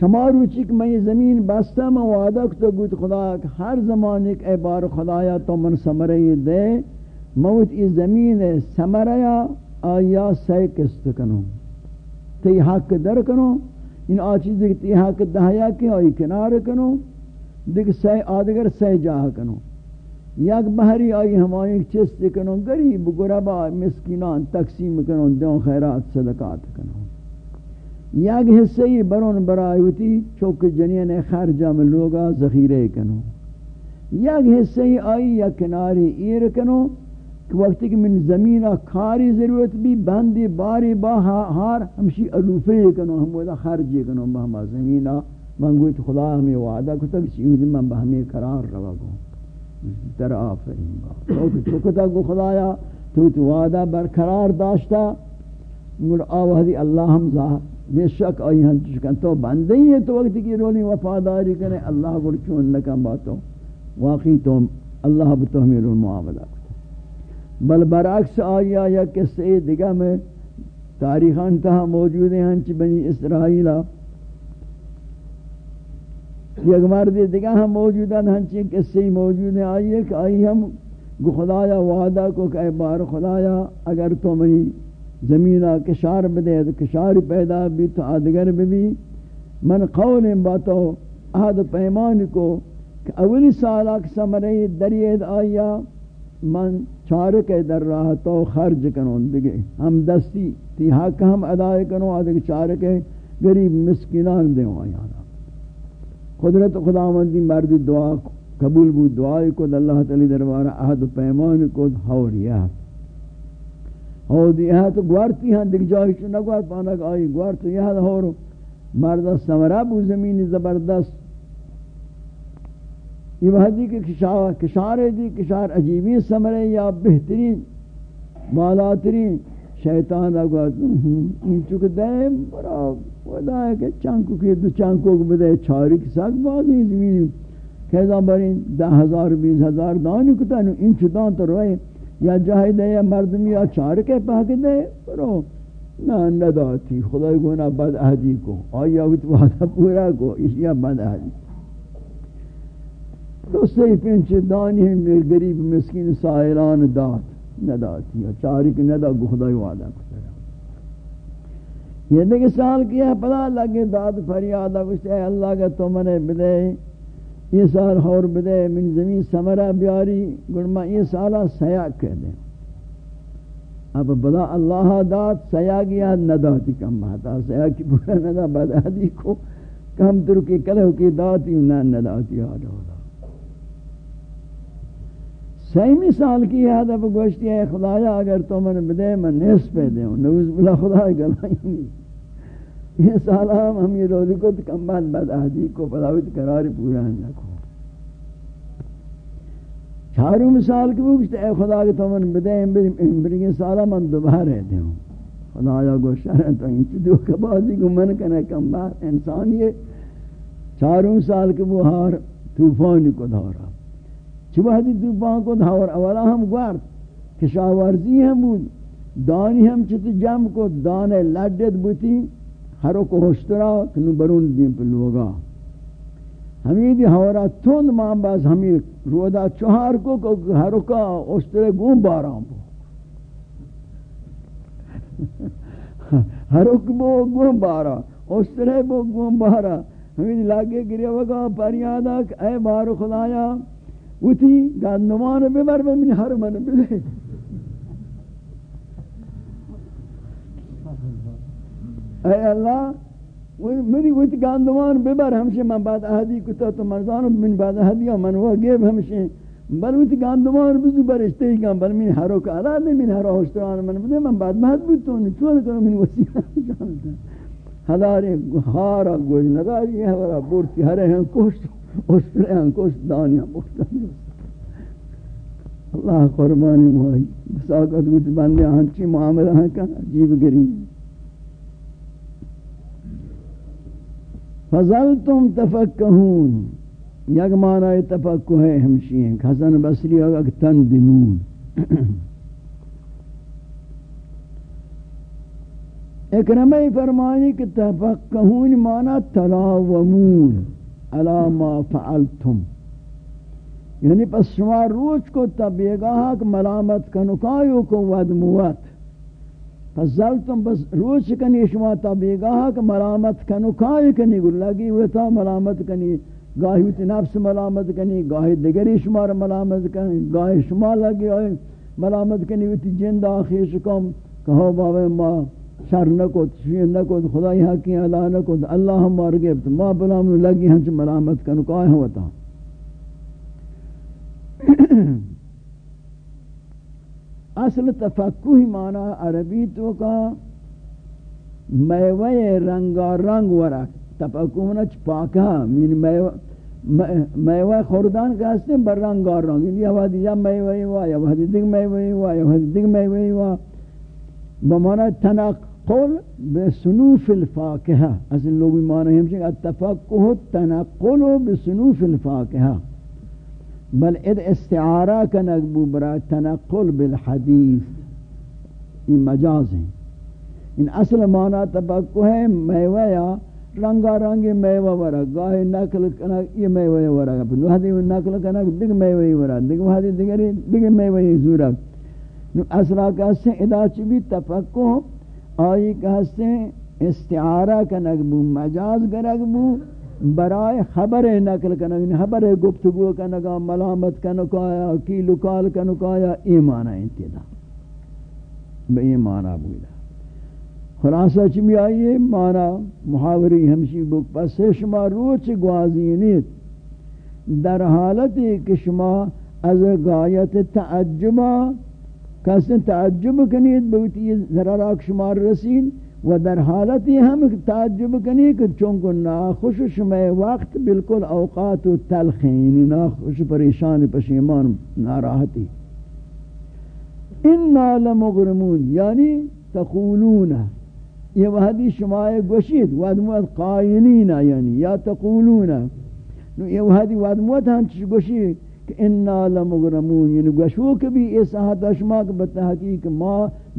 Speaker 1: چمارو چک میں یہ زمین بستا میں وعدہ کتا گوشت خدا کہ ہر زمان ایک اے بار خدایا تو من سمرے دے۔ موت یہ زمین سمریا آیا سی کست کنو تی حق در کنو ان آچیز دیکھ حق دہیا کی آئی کنار کنو، دیکھ سی آدگر سی جاہ کنو۔ یک بہری آئی ہماری چست کنو گریب گربا مسکینان تقسیم کنو دیوں خیرات، صدقات کنو۔ یک حصے برون برائی ہوتی، چوک جنین خرجہ میں لوگا ذخیرے کنو۔ یک حصے آئی یا کناری ایر کنو کہ وقتی کہ من زمینہ کھاری ضرورت بھی، بندی، باری، با ہار، ہمشی علوفے کنو، ہم ودا خرجی کنو بہما زمینہ منگوی تو خدا ہمیں وعدہ کتا کہ چیوزی من بہمی قرار روا گو۔ در آفرین با۔ تو کتا کو خدایا، تو تو وعدہ برقرار داشتا۔ مر آوہدی اللہ ہم ظاہر بے شک آئی ہم چکن۔ تو بندے ہی ہے تو وقتی کی رولی وفاداری کرے اللہ گر چون نکم باتو واقعی تو اللہ بتحمیل المعاملہ بل برعکس آیا یا قصے دیگا میں تاریخان تہا موجود ہیں ہنچ بنی اسرائیلہ یک مرد دیگا ہم موجود ہیں ہنچ قصے موجود ہیں۔ آئیے کہ آئی ہم گو خدایا وعدہ کو کہ بار خدایا اگر تو منی زمینہ کشار بدے تو کشار پیدا بھی تو آدگر بھی من قول باتو عہد پیمان کو کہ اولی سالہ سمرے درید آیا۔ من چارک در راہ تو خرج کنون دیگے ہم دستی تی حق ہم ادائے کنو آدھے چارک گریب مسکنان دیوں آیانا قدرت خداوندی مردی دعا قبول بود دعائی کو اللہ تعالی دربارہ عہد و پیمان کو ہوریا ہو دیا تو گوارتی ہیں دیکھ جائی چو نگوار پانا کہ آئی گوار تو یہ ہاں، ہورو مردہ سمرہ بو زمین زبردست۔ یہ وحدی کہ کشار کشار ہے دی، کشار عجیبی سمرے یا بہترین، بالاترین شیطان اگو این چک دے برا ودا ہے کہ چانکو کی دو چانکو کو بدے چھاری کی ساک بازی زمین کہتا برین دہ ہزار، بیس ہزار دانی کتا نو این چدان تو روئے۔ یا جاہی دے یا مردمی یا چار کے پاک دے۔ برو نہ نداتی۔ خدای گونا بد اہدی کو۔ آیا ویت وعدہ پورا کو۔ اسی بد اہدی۔ تو پنچ دانی ہم گریب مسکین سائلان دات نداتی چاری کی ندا گخدای وعدہ کترا یہ دیکھ سال کیا پدا لگے داد فریادہ کچھ اے اللہ کا تو منے بدے، یہ سال ہور بدے، من زمین سمرہ بیاری گرما یہ سالہ سیاق کہہ دیں اب بلا اللہ دات سیاق یا نداتی کم بہتا سیاق کی پورا ندا بدادی کو کم ترکی کلو کی داتی نہ نداتی آدھا ہوتا سیمی سال کی یاد اب گوشتی ہے خدایا، اگر تو من بدے، من نصف دے ہوں۔ نوز بلا خدا گلائیں نہیں۔ یہ سال ہم ہم یہ روزی کو کم تکمبان بد آدھی کو پلاویت قرار پورا نہ کو چاروں مثال کی بوشتی ہے خدا کہ تو من بدے امبرگی سالہ من دوبارہ دے ہوں۔ خدایا گوشت ہے، تو انچ دو کبازی کو من کنے کم کمبان انسان یہ چاروں سال کے وہ ہار توفانی کو دھورا چوہ دی دوبان کو دھاور اولا ہم گوارد، کشاورزی ہم بود دانی ہم چت جم کو دانے لڈت بوتی ہرو کو ہوشترا کنو برون دیم پر لوگا۔ ہمیں ہورا تند ماں باز ہمیں رودا چہار کو ہرو کا ہوشترے گون بارام بو۔ [LAUGHS] ہرو کو گون بارا ہوشترے بو گون بارا۔ ہمیں لاگے گریا وگا پریادا اے بارو خدایا وتی گندمان ببر من هر من بده. ای الله منی وتی گندمان ببر همشه من بعد اهدی کتا تو مرزان من بعد اهدی من و گیب همشه بل وتی گندمان بزو برشته ای بل من هر که علا من هر هشتران من بده من بعد مهد بود تو چون تو من وسی جانتا هداری هارا گوش نداری ورا بورتی هره هم کوشش ہوشترے ہیں کوشت دانیاں بورتا اللہ قربانی موائی بساقت گوش بندے ہنچی معاملہ ہیں کہ عجیب گریب فضلتم تفکہون یک معنی تفکہ ہے ہمشی ہیں حسن بصری اگر تندمون اکرمی فرمانی کہ تفکہون معنی تلاومون علا ما فعلتم. یعنی پس شما روچ کو تبیگاہ ملامت کنکایو کو ودموت فضلتم بس روچ کنی شما تا بیگاہ کہ ملامت کنو کائی کنی گل لگی ہوئے تا ملامت کنی، گاہی ہوتی نفس ملامت کنی، گاہی دگری شما را ملامت کنی، گاہی شما لگی ہوئے ملامت کنی، ہوتی جند آخیش کم، کہو بابا ما شر نکوت شیر نکوت، خدای حقی اللہ نکوت، اللہ ہم مار گئے ما بلام لگی ہنچ ملامت کنو کائی ہوتا اصل تفقہ معنی عربی تو کا میوہ رنگا رنگ ورک تفقہ چ پاکا یعنی من میوہ خوردان کا ہستے بر رنگا رنگ یہ وادی یا میوہ وا، یا وادی دیگ میوہ وا، یا وادی دیگ میوہ وا۔ بمعنی تنقل بسنوف الفاکہہ اصل لوگ معنی ہم سے تفقہ تنقل بسنوف الفاکہہ بل اد استعارہ کا نقبو برا تنقل بالحدیث. یہ مجاز ہیں. ان اصل معنی تبقو ہے میوہ یا رنگا رنگ میوہ ورا. گاہی نقل کنک یہ میوہ ورا. نو حدی نقل کنک دگ میوہ ورا. دگ حدی دگری دگ میوہ زورا اصلا کہتے ہیں ادا چبی تفقو آئی کہتے ہیں استعارہ کا نقبو مجاز کا نقبو برائے خبر نقل کنگ یعنی خبر گفتگو کنگا ملامت کنگا آیا کی لکال کنگا آیا ایمان انتدا بے ایمانا بولا خلاصہ چمی آئیے مانا محاوری ہمشی بک پس شما روچ گوازینیت در حالت کہ شما از غایت تعجبہ کسی تعجب کنید بوتی ذرا شمار رسید و در حالتی ہم تعجب کنی کہ چونکہ ناخوش شمع وقت بالکل اوقات و تلخین یعنی ناخوش پریشان پشیمان ناراحتی. انا لمغرمون یعنی تقولون. یہ وحدی شماع گوشید ودموت قائنین یعنی یا تقولون. یہ وحدی ودموت ہنچ گوشید؟ کہ انا لمغرمون یعنی گشو کہ بھی اس حد اشما کے بتحقیق ما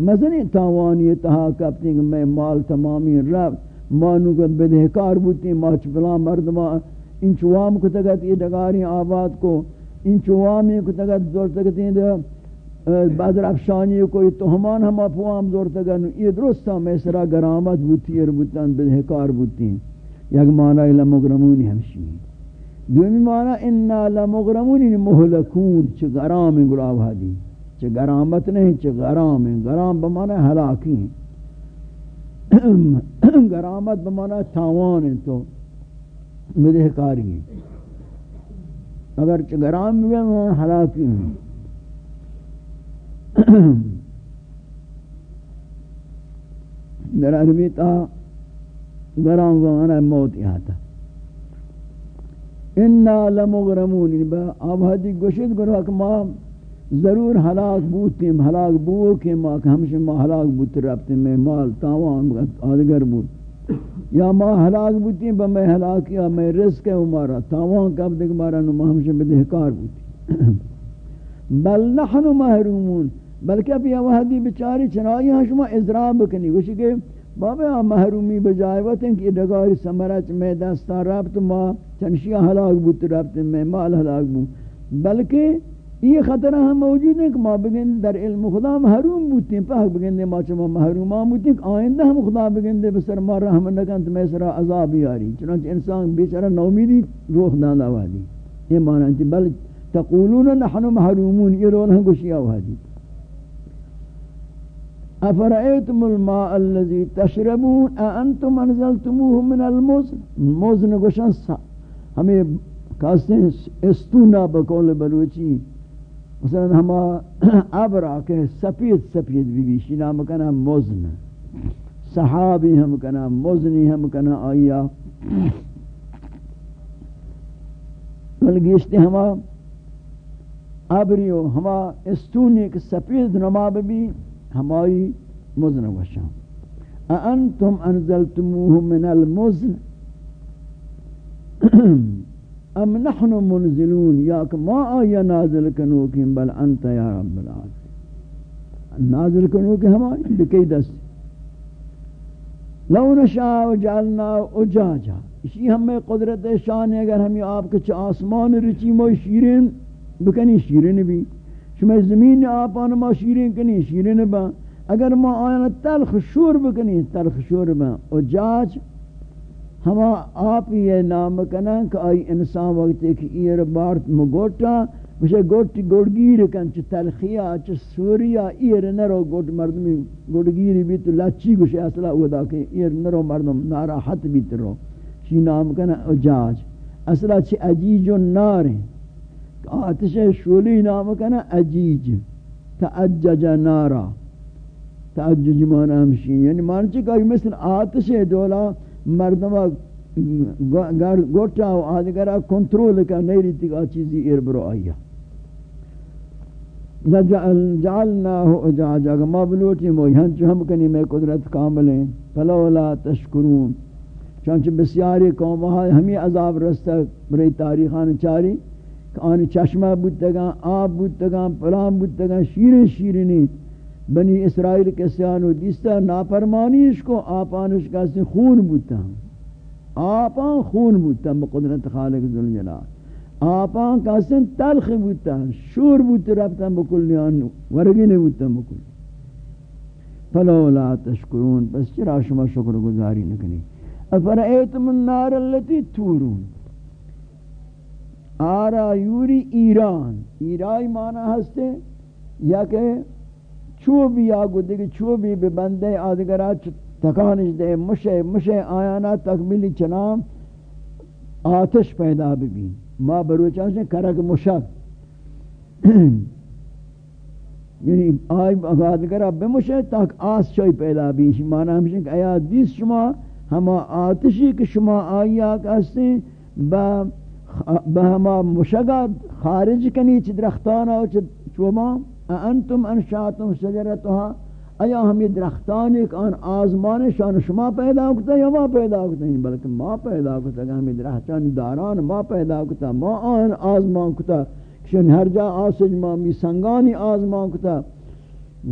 Speaker 1: مزنی تاوانی تہا کپتی کہ میں مال تمامی رب مانو کو بدہکار بوتی ما چپلا مردما ان چوام کو تگت یہ دگاری آباد کو ان چوامی کو تگت زور تگت یہ بدر افشانی کو یہ تہمان ہم اپوام زور تگت یہ درستا میں سرا گرامت بوتی ہے بوتان بدہکار بوتی یک معنی لمغرمون ہمشی دومی معنی انا لمغرمون یعنی محلکون چھ غرام گلاو حدی چھ غرامت نہیں چھ غرام غرام بمعنی حلاکی [COUGHS] غرامت بمعنی تاوان ہیں، تو مدہ کاری اگر چھ غرام بمعنی حلاکی ہیں. [COUGHS] در عربی تا غرام بمعنی موت یہاں تھا انا لمغرمون۔ یعنی با آبادی گوشت گروہ کہ ما ضرور ہلاک بوتیم ہلاک بو کہ ما کہ ہمشہ ما ہلاک بوت ربتے میں مال تاوان آدگر بوت۔ یا ما ہلاک بوتیم، با میں ہلاک یا میں رزق ہے، ہمارا تاوان کب دیکھ مارا نو ما ہمشہ بدہکار بوتی بل نحن محرومون، بلکہ اب یہ وحدی بچاری چنائی ہاں شما ازراب کنی گوشی کہ بابا، محرومی بجائے وطن کی ڈگاری سمرچ میں دستا رابط ما چنشیاں ہلاک بوت رابط میں مال ہلاک بوت بلکہ یہ خطرہ ہم موجود ہیں کہ ما بگن در علم خدا محروم بوتیں پاک بگن دے ما چما محرومان بوتیں کہ آئندہ ہم خدا بگن دے بسر ما رحم نکن تو میں سرا عذاب یاری. چنانچہ انسان بیچارہ نومیدی روح دانا وادی یہ معنی ہے بل تقولون نحن محرومون. یہ رول ہم گوشیاں وادی افرائیتم الماء الذي تشربون؟ أأنتم أنزلتموه من المزن؟ مزن گوشن ہمیں ہیں استونا بقول بلوچی مثلا ہما ابرا کہ سفید سفید بی بی شی نام کنا مزن. صحابی ہم کنا مزنی ہم کنا آیا. بلگیشتے ہما ابریو ہما استونی کہ سفید نما بھی ہمائی مزن وشان اانتم انزلتموه من المزن؟ [CLEARS THROAT] ام نحن منزلون؟ یا کہ ما آیا نازل کنو کیم بل انت یا رب العالمین. نازل کنو کہ ہمائی بکی دست. لو نشاء جعلنا اجاجا. اسی ہمیں قدرت شان ہے اگر ہمیں آپ کے آسمان رچی مو شیرین، بکنی شیرین بھی شما زمین آپ آن ما شیرین کنی، شیرین با. اگر ما آیان تلخ شور بکنی، تلخ شور با. اجاج ہما آپ یہ نام کنن کہ آئی انسان وقت ایک ایر بارت مگوٹا مجھے گوٹ گوڑگیر کن، چھ تلخیا، چھ سوریا، ایر نرو گوٹ مردمی گوڑگیری بھی تو لچی گوشے اصلا اودا کہ ایر نرو مردم ناراحت بھی ترو. چی نام کنا اجاج اصلا چی عجیج و نار ہیں. آتش شولی نام کنا عجیج. تعجج نارا. تعجج مانا ہمشین یعنی مانا چی کہ مثل آتش دولا مردمہ گوٹا و آدھگرہ کنٹرول کا نہیں رہتی کہ چیزی ایر برو آیا. آئیا جعلناہ اجاج اگر مبلوٹی موہن یعنی چو ہم کنی میں قدرت کامل ہیں فلولا تشکرون. چونچہ بسیاری قوم ہمیں عذاب رستہ بری تاریخان چاری. آن چشمہ بودتگاں آب بودتگاں پلام بودتگاں شیرین شیرینی۔ بنی اسرائیل کے سیانو دیستا ناپرمانیش کو آپانش کا سے خون بودتا۔ آپان خون بودتا بقدرت خالق ذوالجلال آپان کا سے تلخ بودتا، شور بودتا ربتا بکلی آنو ورگی بودتا بکلی فلولا تشکرون بس چرا شما شکر گزاری نکنی؟ افرائیتم النار اللتی تورون؟ آرا یوری ایران. ایرائی معنی ہستے یا کہ چوبی آگو دیکھ چوبی بے بندے آدگرہ تکانش دے مشے مشے آیانا تکمیلی چنام آتش پیدا بھی ما بروچان سے کرک مشک [CLEARS THROAT] یعنی آئی آدگرہ بے مشے تاک آس چوئی پیدا بھی معنی ہمشن کہ ایا دیس شما ہما آتشی کہ شما آیا کہستے با ہما مشگا خارج کنی چھ درختانا و چھ چوما؟ انتم انشاتم شجرتها؟ ایا ہم یہ درختان ایک آن آزمان شان شما پیدا کتا یا ما پیدا کتا ہیں یعنی بلکہ ما پیدا کتا کہ ہم یہ درختان داران ما پیدا کتا ما آن آزمان کتا شن ہر جا آسج ما، می سنگانی آزمان کتا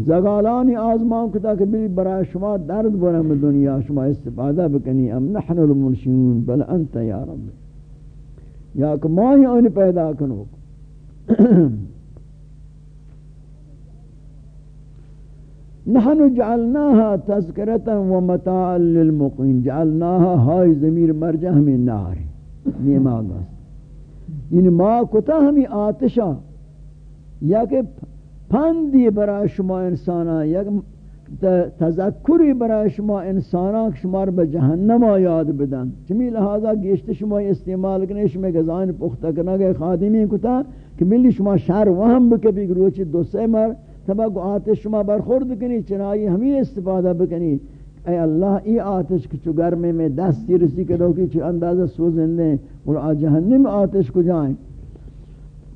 Speaker 1: زغالانی آزمان کتا کہ بھی برای شما درد برم دنیا، شما استفادہ بکنی، ام نحن المنشیون، بل انت یا رب. یا کہ ما ہی ان پیدا کنو۔ نحن جعلناها تذکرتا و متاعا للمقین جعلناها ہائی ضمیر مرجع ہمیں نار نیما گاست یعنی ما کتا ہمیں آتشا۔ یا کہ پندی برای شما انسانا۔ یک تذکری برای شما انسانا کہ شما به جہنم یاد بدن. چمی لہذا گیشت شما استعمال کرنے شما غذائن پختہ کرنا گئے خادمی کتا کہ ملی شما شر وہم بکبی گروچی دو سے مر. تبا گو آتش شما برخورد کنی چنائی ہمیں استفادہ بکنی. اے اللہ ای آتش کچھ گرمے میں دستی رسی کرو کی چھ اندازہ سوزن دیں اور آ جہنم آتش کو جائیں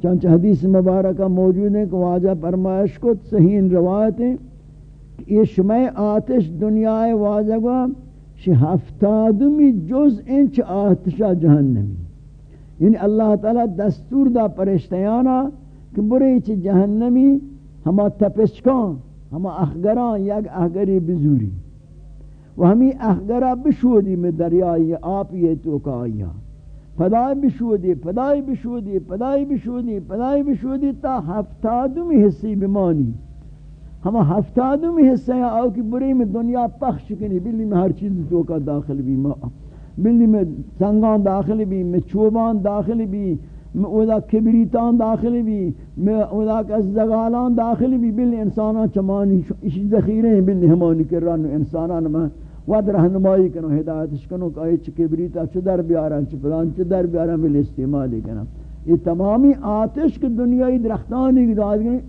Speaker 1: چنانچہ حدیث مبارکہ موجود ہے کہ واجہ فرمائش کو صحیح روایت ہے۔ یہ شمع آتش دنیا واجہ کو شی ہفتادمی جز انچ آتشا جہنمی۔ یعنی اللہ تعالی دستور دا پرشتیانا کہ برے چھ جہنمی، ہما تپسکان ہما اخگران، یک اخگری بزوری۔ و ہمی اخگرہ بشودی میں دریائی آپ یہ توکا آیا پدائی بشودی پدائی بشودی پدائی بشودی پدائی بشودی تا ہفتادمی حصی بمانی۔ ہم ہفتادمی حصہ آو کی بری میں دنیا پخش کنی بلی میں ہر چیز تو کا داخل بھی بلی میں سنگان داخل بھی میں چوبان داخل بھی میں اودا کبریتان داخل بھی میں اودا کس داخل بھی بل انسانان چمانی اسی ذخیرے ہیں. بل ہمانی کران انسانان میں ود رہنمائی کنو ہدایتش کنو کہ ایچ کبریتا چھ در بیارن چھ پلان چھ در بیارن، بل استعمالی کنو یہ تمامی آتش کی دنیای درختانی کی داد گئی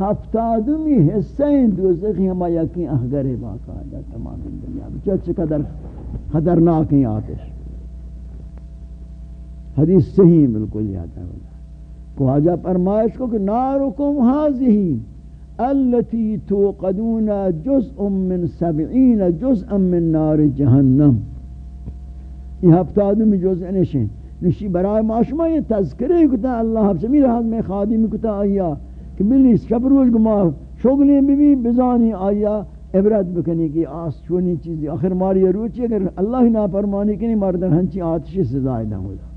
Speaker 1: ہفتادمی حصہ ہیں دوزخی ہما یقین احگر باقاعدہ تمامی دنیا میں چچ قدر خطرناک ہیں آتش۔ حدیث صحیح بالکل یاد ہے۔ کو آجا فرمائش کو کہ نارکم حاضی التي توقدون جزء من سبعین جزءا من نار جہنم۔ یہ ہفتادو میں جزء نشین۔ نشی برای معاشمہ یہ تذکرے کتا، اللہ حفظ میر حد میں خادم کتا، آیا کہ ملی شب روز گما شغلی بھی بھی بزانی آیا عبرت بکنی کی آس چونی چیزی آخر ماری روچی اگر اللہ نا فرمانی کنی مردن ہنچی آتشی سے زائدہ [COUGHS] ہو۔ جا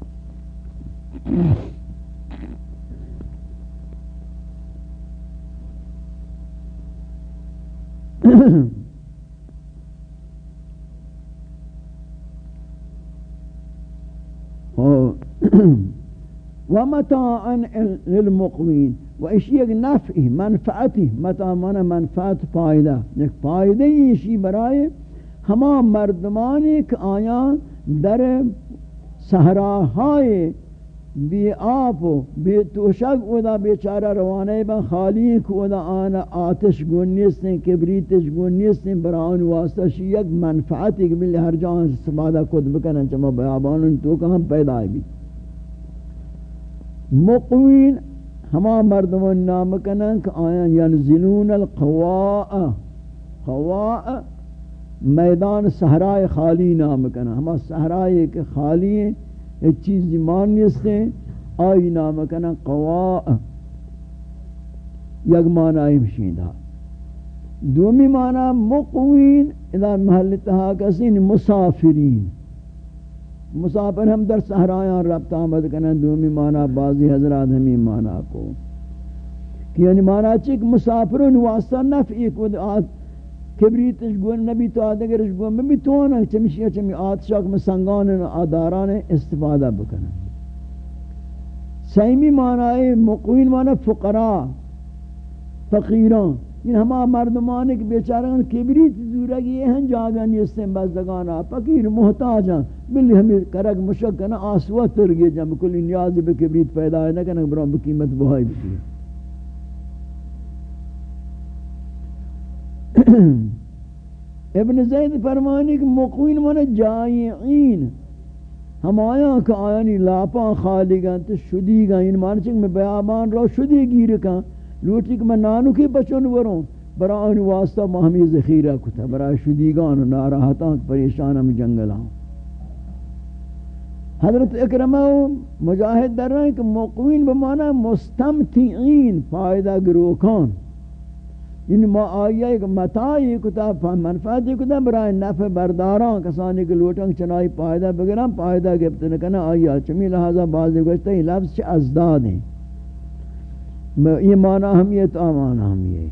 Speaker 1: [COUGHS] ومتاعا و للمقوين واشياء نفعه منفعته متاع من منفعت فائدہ ایک فائدہ یہ برائے ہما مردمانی کہ آیا در صحراہائے بی آپ بی توشک اودا بیچارہ روانے با خالی کو اودا آنا آتش گونیستیں کبریتش گونیستیں بران واسطہ شیعک منفعت ایک ملی ہر جان سمادہ کد بکنن، چما بیابانن تو کہ ہم پیدا بھی مقوین ہما مردمان نام کنن کہ آیا ینزلون یعنی القواء. قواء میدان صحرائے خالی نام کنن. ہما صحرائے کے خالی ہیں، ایک چیز ایمان نیستیں آئی نام کنا قواء. یک معنی مشیدہ دومی معنی مقوین، اذا محل تہا کسین مسافرین. مسافر ہم در صحرایاں ربط آمد کنن، دومی معنی بعضی حضرات ہمیں معنی کو۔ کہ یعنی معنی چک مسافرون واسطہ نفعی کو کبریتش گون، نبی تو آدگرش گون میں تو آنا چمیشی چمی آتشاک میں سنگان، آداران استفادہ بکنن۔ سیمی معنی مقوین معنی فقراء، فقیران۔ یہ ہما مردمان ایک بیچاران کبریت زورگی ہیں جاگا نیستیں بزدگانا فقیر محتاجاں بلی ہمیں کرک مشکنا آسوہ ترگی جب کلی نیاز بکبریت پیدا ہے نہ برام بقیمت بہائی بکیے [COUGHS] ابن زید فرمانی کہ مقوین من جائعین ہم آیا کہ آیا آیانی لاپاں خالی گا تو شدی گا ان معنی چک میں بیابان رو شدی گیر کن. لوٹی کہ میں نانو کی بچن وروں، برا آنی واسطہ مہمی ذخیرہ کتا، برا شدی گا ناراحتاں پریشان ہم جنگل آؤں۔ حضرت اکرمہ مجاہد در رہے ہیں کہ مقوین بمانا مستمتعین فائدہ گروکان ان یعنی ما آیا ایک متاعی کتا، منفعتی کتا، برای نفع برداران، کسانی کے لوٹنگ چنائی پائدہ بگرام پائدہ گفت نکنا آیا چمی لہذا بعضی گوشتا ہی لفظ چھ ازداد ہیں۔ یہ معنی ہم یہ تو معنی ہم یہ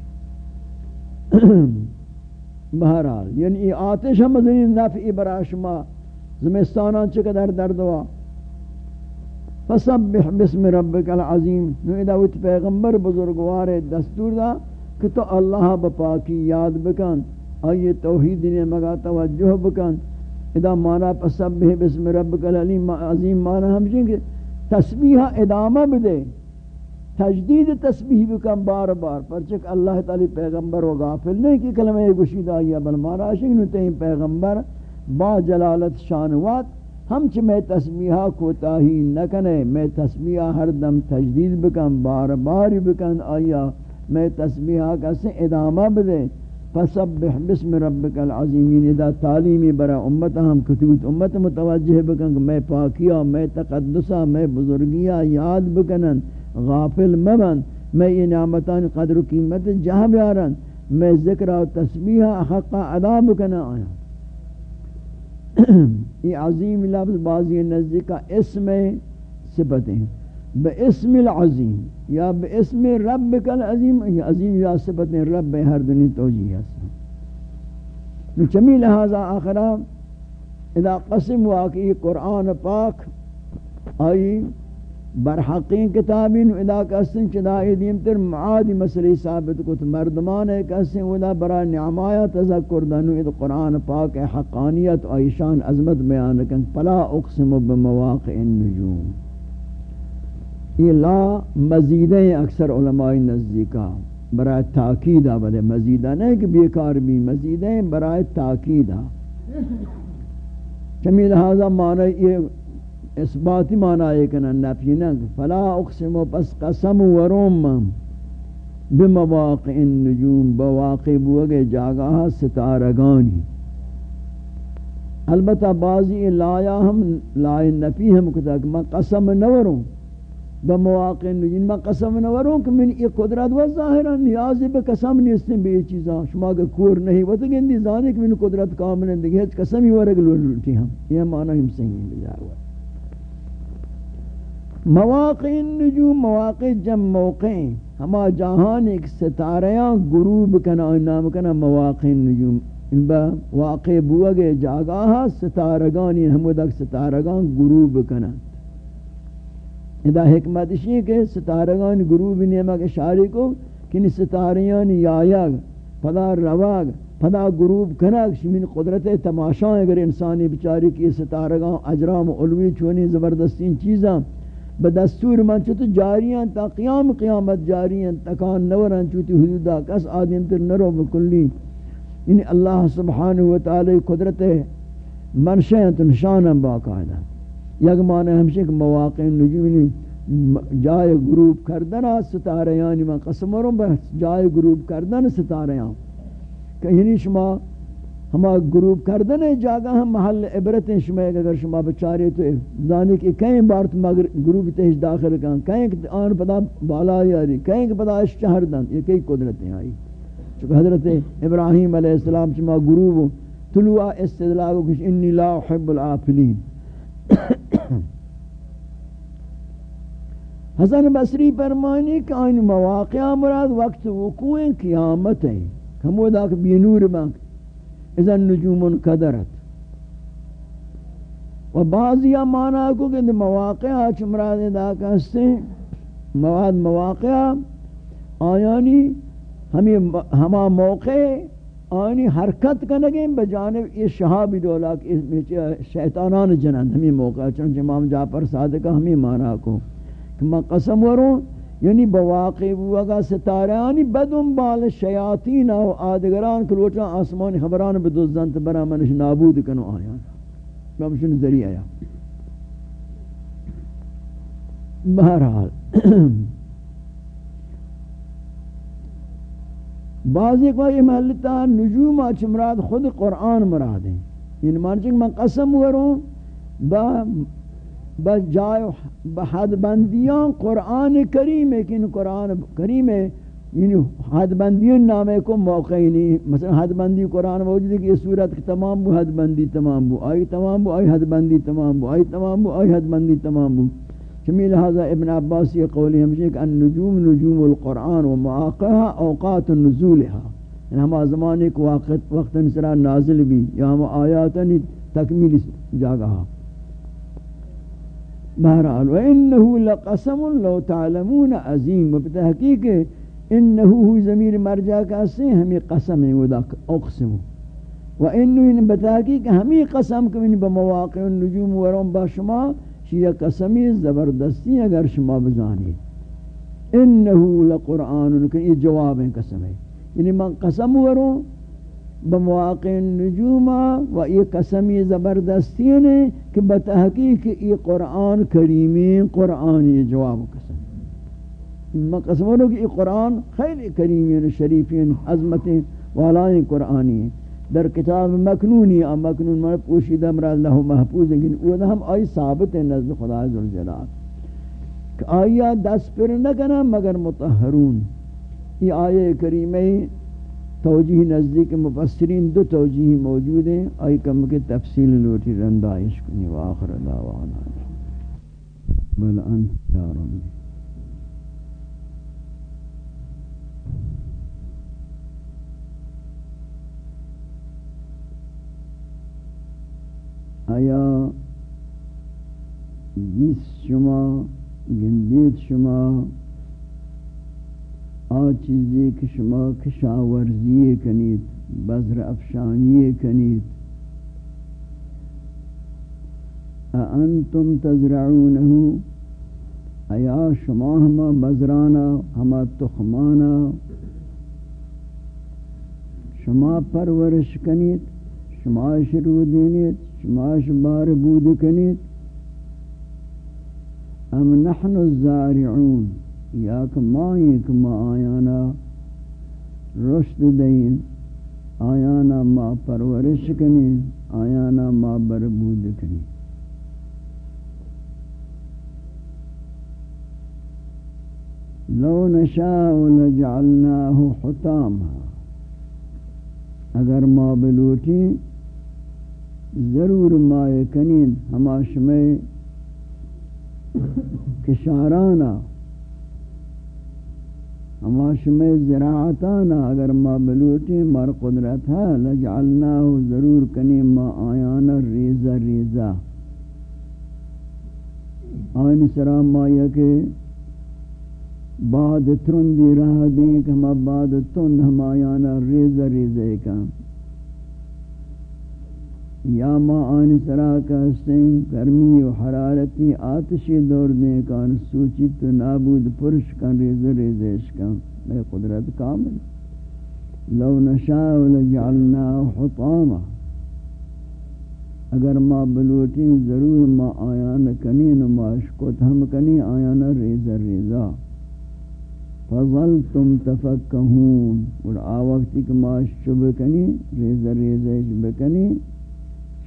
Speaker 1: بہرحال یعنی یہ آتش ہم ذنی نفعی برای شما زمستانان چقدر دردوا فسبح بسم ربک العظیم۔ نو ادھا پیغمبر بزرگوار دستور دا کہ تو اللہ بپاکی یاد بکن آئیے توحید نے مگا توجہ بکن۔ ادا مانا پسبح بسم ربک العلیم، عظیم مانا ہمشن کہ تسبیح ادامہ بدے۔ تجدید تسبیح بکن بار بار، پرچک اللہ تعالی پیغمبر و غافل نہیں کہ کلمہ گشید آئیے بل مارا شکن تین پیغمبر با جلالت شانوات ہم چھ میں تسبیحہ کوتاہی نکنے میں تسبیحہ ہر دم تجدید بکن بار بار بکن، آیا میں تسبیحہ کا سے ادامہ بدے۔ فسبح بسم ربک العظیمین ادا تعلیمی برا امت ہم کتوت امت متوجہ بکن کہ میں پاکیا میں تقدسا میں بزرگیا یاد بکنن۔ غافل مبن، میں یہ نعمتان قدر و قیمت جہاں بیارن میں ذکر و تسبیحہ حقا ادا بکنا آیا۔ [CLEARS THROAT] یہ عظیم لفظ بعضی نزدیک کا اسم صفتیں ہیں۔ باسم العظیم، یا باسم ربک العظیم یا عظیم یا صفت رب ہر دنی توجیہ ہے۔ چمی لہذا آخرا اذا قسم واقعی قرآن پاک آئی برحقین کتابین ادا کسن چدائی دیم تر معادی مسئلہ ثابت کت مردمان ہے کسن ادا برا نعمایا تذکر دنو اد قرآن پاک حقانیت و ایشان عظمت بیان کن پلا اقسم بمواقع النجوم یہ لا مزیدیں اکثر علماء نزدیکا برای تاکید آبادے مزیدہ نہیں کہ بیکار بھی مزیدیں برای تاکید آ چمی لہذا معنی یہ اثباتی معنی ہے نفی نہ فلا اقسم پس قسم وروم بمواقع النجوم، بواقع بوگے جاگاہ ستارگانی. البتہ بعضی لایا ہم، لائے نفی ہم کتا کہ میں قسم نوروں بمواقع النجوم، میں قسم نوروں کہ من یہ قدرت و ظاہرا نیازی بے قسم نیستیں بے چیزاں. شما کے کور نہیں وہ تو گندی زانے کہ من قدرت کامل ہے دیکھیں قسم ہی ورگ لوٹی ہم. یہ معنی ہم صحیح بجائے ہوا مواقع النجوم مواقع جم موقع. ہما جہان ایک ستاریاں غروب کنا نام کنا مواقع النجوم ان با واقع بوگے جاگاہا ستارگانی ہمودک ستارگان غروب کنا. ادا حکمت اسی کہ ستارگان غروب نیمک اشاری کو کن ستاریان یایاگ، پدا رواگ، پدا غروب کنک شمین قدرت تماشا اگر انسانی بچاری کی ستارگان اجرام علوی چونی زبردستین چیزاں. بدستور من چوت جاریاں تا قیام قیامت جاریاں تکان نورن چوتی حدودا کس آدم تر نرو بکلی. یعنی اللہ سبحانہ وتعالی قدرت منشہ تو نشان باقاعدہ یک معنی ہمشہ کہ مواقع نجومی جائے گروپ کردن ستارے یعنی من قسم رو جائے گروپ کردن ستارے یعنی شما ہما گروپ کردن جاگا ہم محل عبرت شما اگر شما بچاری تو زانی کہ کہیں بار تو گروپ تہش داخل کن، کہیں کہ آن پدا بالا یاری، کہیں کہ پدا اشتہر دن، یہ کئی قدرتیں آئی۔ چونکہ حضرت ابراہیم علیہ السلام شما گروپ طلوع استدلاغ کچھ انی لا حب العافلین [COUGHS] حسن بصری فرمانی کہ آئین مواقع مراد وقت وقوع قیامت ہے ہم وہ دا بینور بانک اذا نجوم قدرت و بعضی معنی کو کہ مواقع چمراد دا کہستے مواد مواقع آیانی ہمیں ہما موقع آنی حرکت کنگیں بجانب یہ شہابی دولا شیطانان جنند ہمیں موقع چنانچہ امام جعفر صادقہ ہمیں معنی کو کہ میں قسم وروں یعنی بواقع بوگا ستارانی یعنی بدن بال شیاطین و آدگران کلوٹا آسمان خبران بدوزن تبرا منش نابود کنو آیا. بمشن ذریعہ آیا. بہرحال، [CLEARS THROAT] بعضی کو یہ محلتا نجوم آچ مراد خود قرآن مراد ہیں یعنی مانچنگ من قسم وروں با بجائے بحد بندیاں قرآن کریم ہے کہ قرآن کریم ہے یعنی حد بندیوں نامے کو موقع ہی نہیں مثلا حد بندی قرآن موجود ہے کہ یہ صورت تمام بو حد بندی تمام بو، آئی تمام بو، آئی حد بندی تمام بو، آئی تمام بو، آئی حد بندی تمام بو۔ چمی لہذا ابن عباس یہ قولی ہمشہ کہ النجوم نجوم القرآن و مواقعہ اوقات نزولها یعنی ہما زمانے کو وقت وقت نازل بھی، یا ہما آیاتا تکمیل جاگہا۔ بہرحال وانه لقسم لو تعلمون عظیم و بتحقیق انه هو ضمیر مرجع کا سے ہمیں قسم ہے ودا اقسم و انه بتحقیق ہمیں قسم کہ بمواقع النجوم ورم با شما شیعہ قسمی زبردستی اگر شما بزانید۔ انه لقرآن، کہ یہ جواب ہے قسم ہے۔ یعنی من قسم ورم بمواقع النجوم و یہ قسمی زبردستی نے کہ بتحقیق یہ قرآن کریمی قرآنی جواب قسم میں قسموں کہ یہ قرآن خیلی کریمی شریفین عظمتیں والائیں قرآنی در کتاب مکنونی یا مکنون میں پوشیدہ مراد لہو محفوظ ہیں۔ وہ ہم آئی ثابت ہیں نزد خدا ذوالجلال کہ آیا دست پر نہ مگر متحرون یہ آیے کریمی توجیہ نزدیک مفسرین دو توجیہ موجود ہیں، آئی کم کے تفصیل لوٹی رندائش کنی و آخر دعوانا۔ بل انت یا ربی۔ آیا جس شما، گندید شما آ چیزی کہ شما کشاورزی کنید، بذر افشانی کنید. اانتم تزرعونه؟ ایا شما ہما بذرانا ہما تخمانا؟ شما پرورش کنید، شما شروع دینید، شما شبار بود کنید. ام نحن الزارعون؟ یا ما ایک ما آیانا رشد دین، آیانا ما پرورش کنی، آیانا ما بربود کنی. لو نشاء لجعلناه حطاما. اگر ما بلوٹی، ضرور ما کنین. ہما شمع کشارانا اما میں زراعتانا اگر ما بلوٹی مر قدرت ہے، لجعلناہ ضرور کنی ما آیانا ریزا ریزا آئین سرام مایا کے بعد ترندی رہ دیں کہ ہما بعد تند، ہم آیانا ریزا ریزا کام یا ما آن سرا کا سنگ گرمی و حرارتی آتشی دور دیں کان سوچی تو نابود پرش کن ریز ریزش کن. بے قدرت کامل. لو نشاء لجعلنا حطاما. اگر ما بلوٹین ضرور ما آیان کنین ما اشکت ہم کنی آیان ریز ریزا فظلتم تفکہون اور آوقتی کہ ما شب کنی ریز ریزش بکنی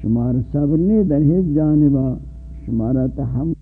Speaker 1: شمار صبر نہیں در ہیچ جانبا شمارا تحم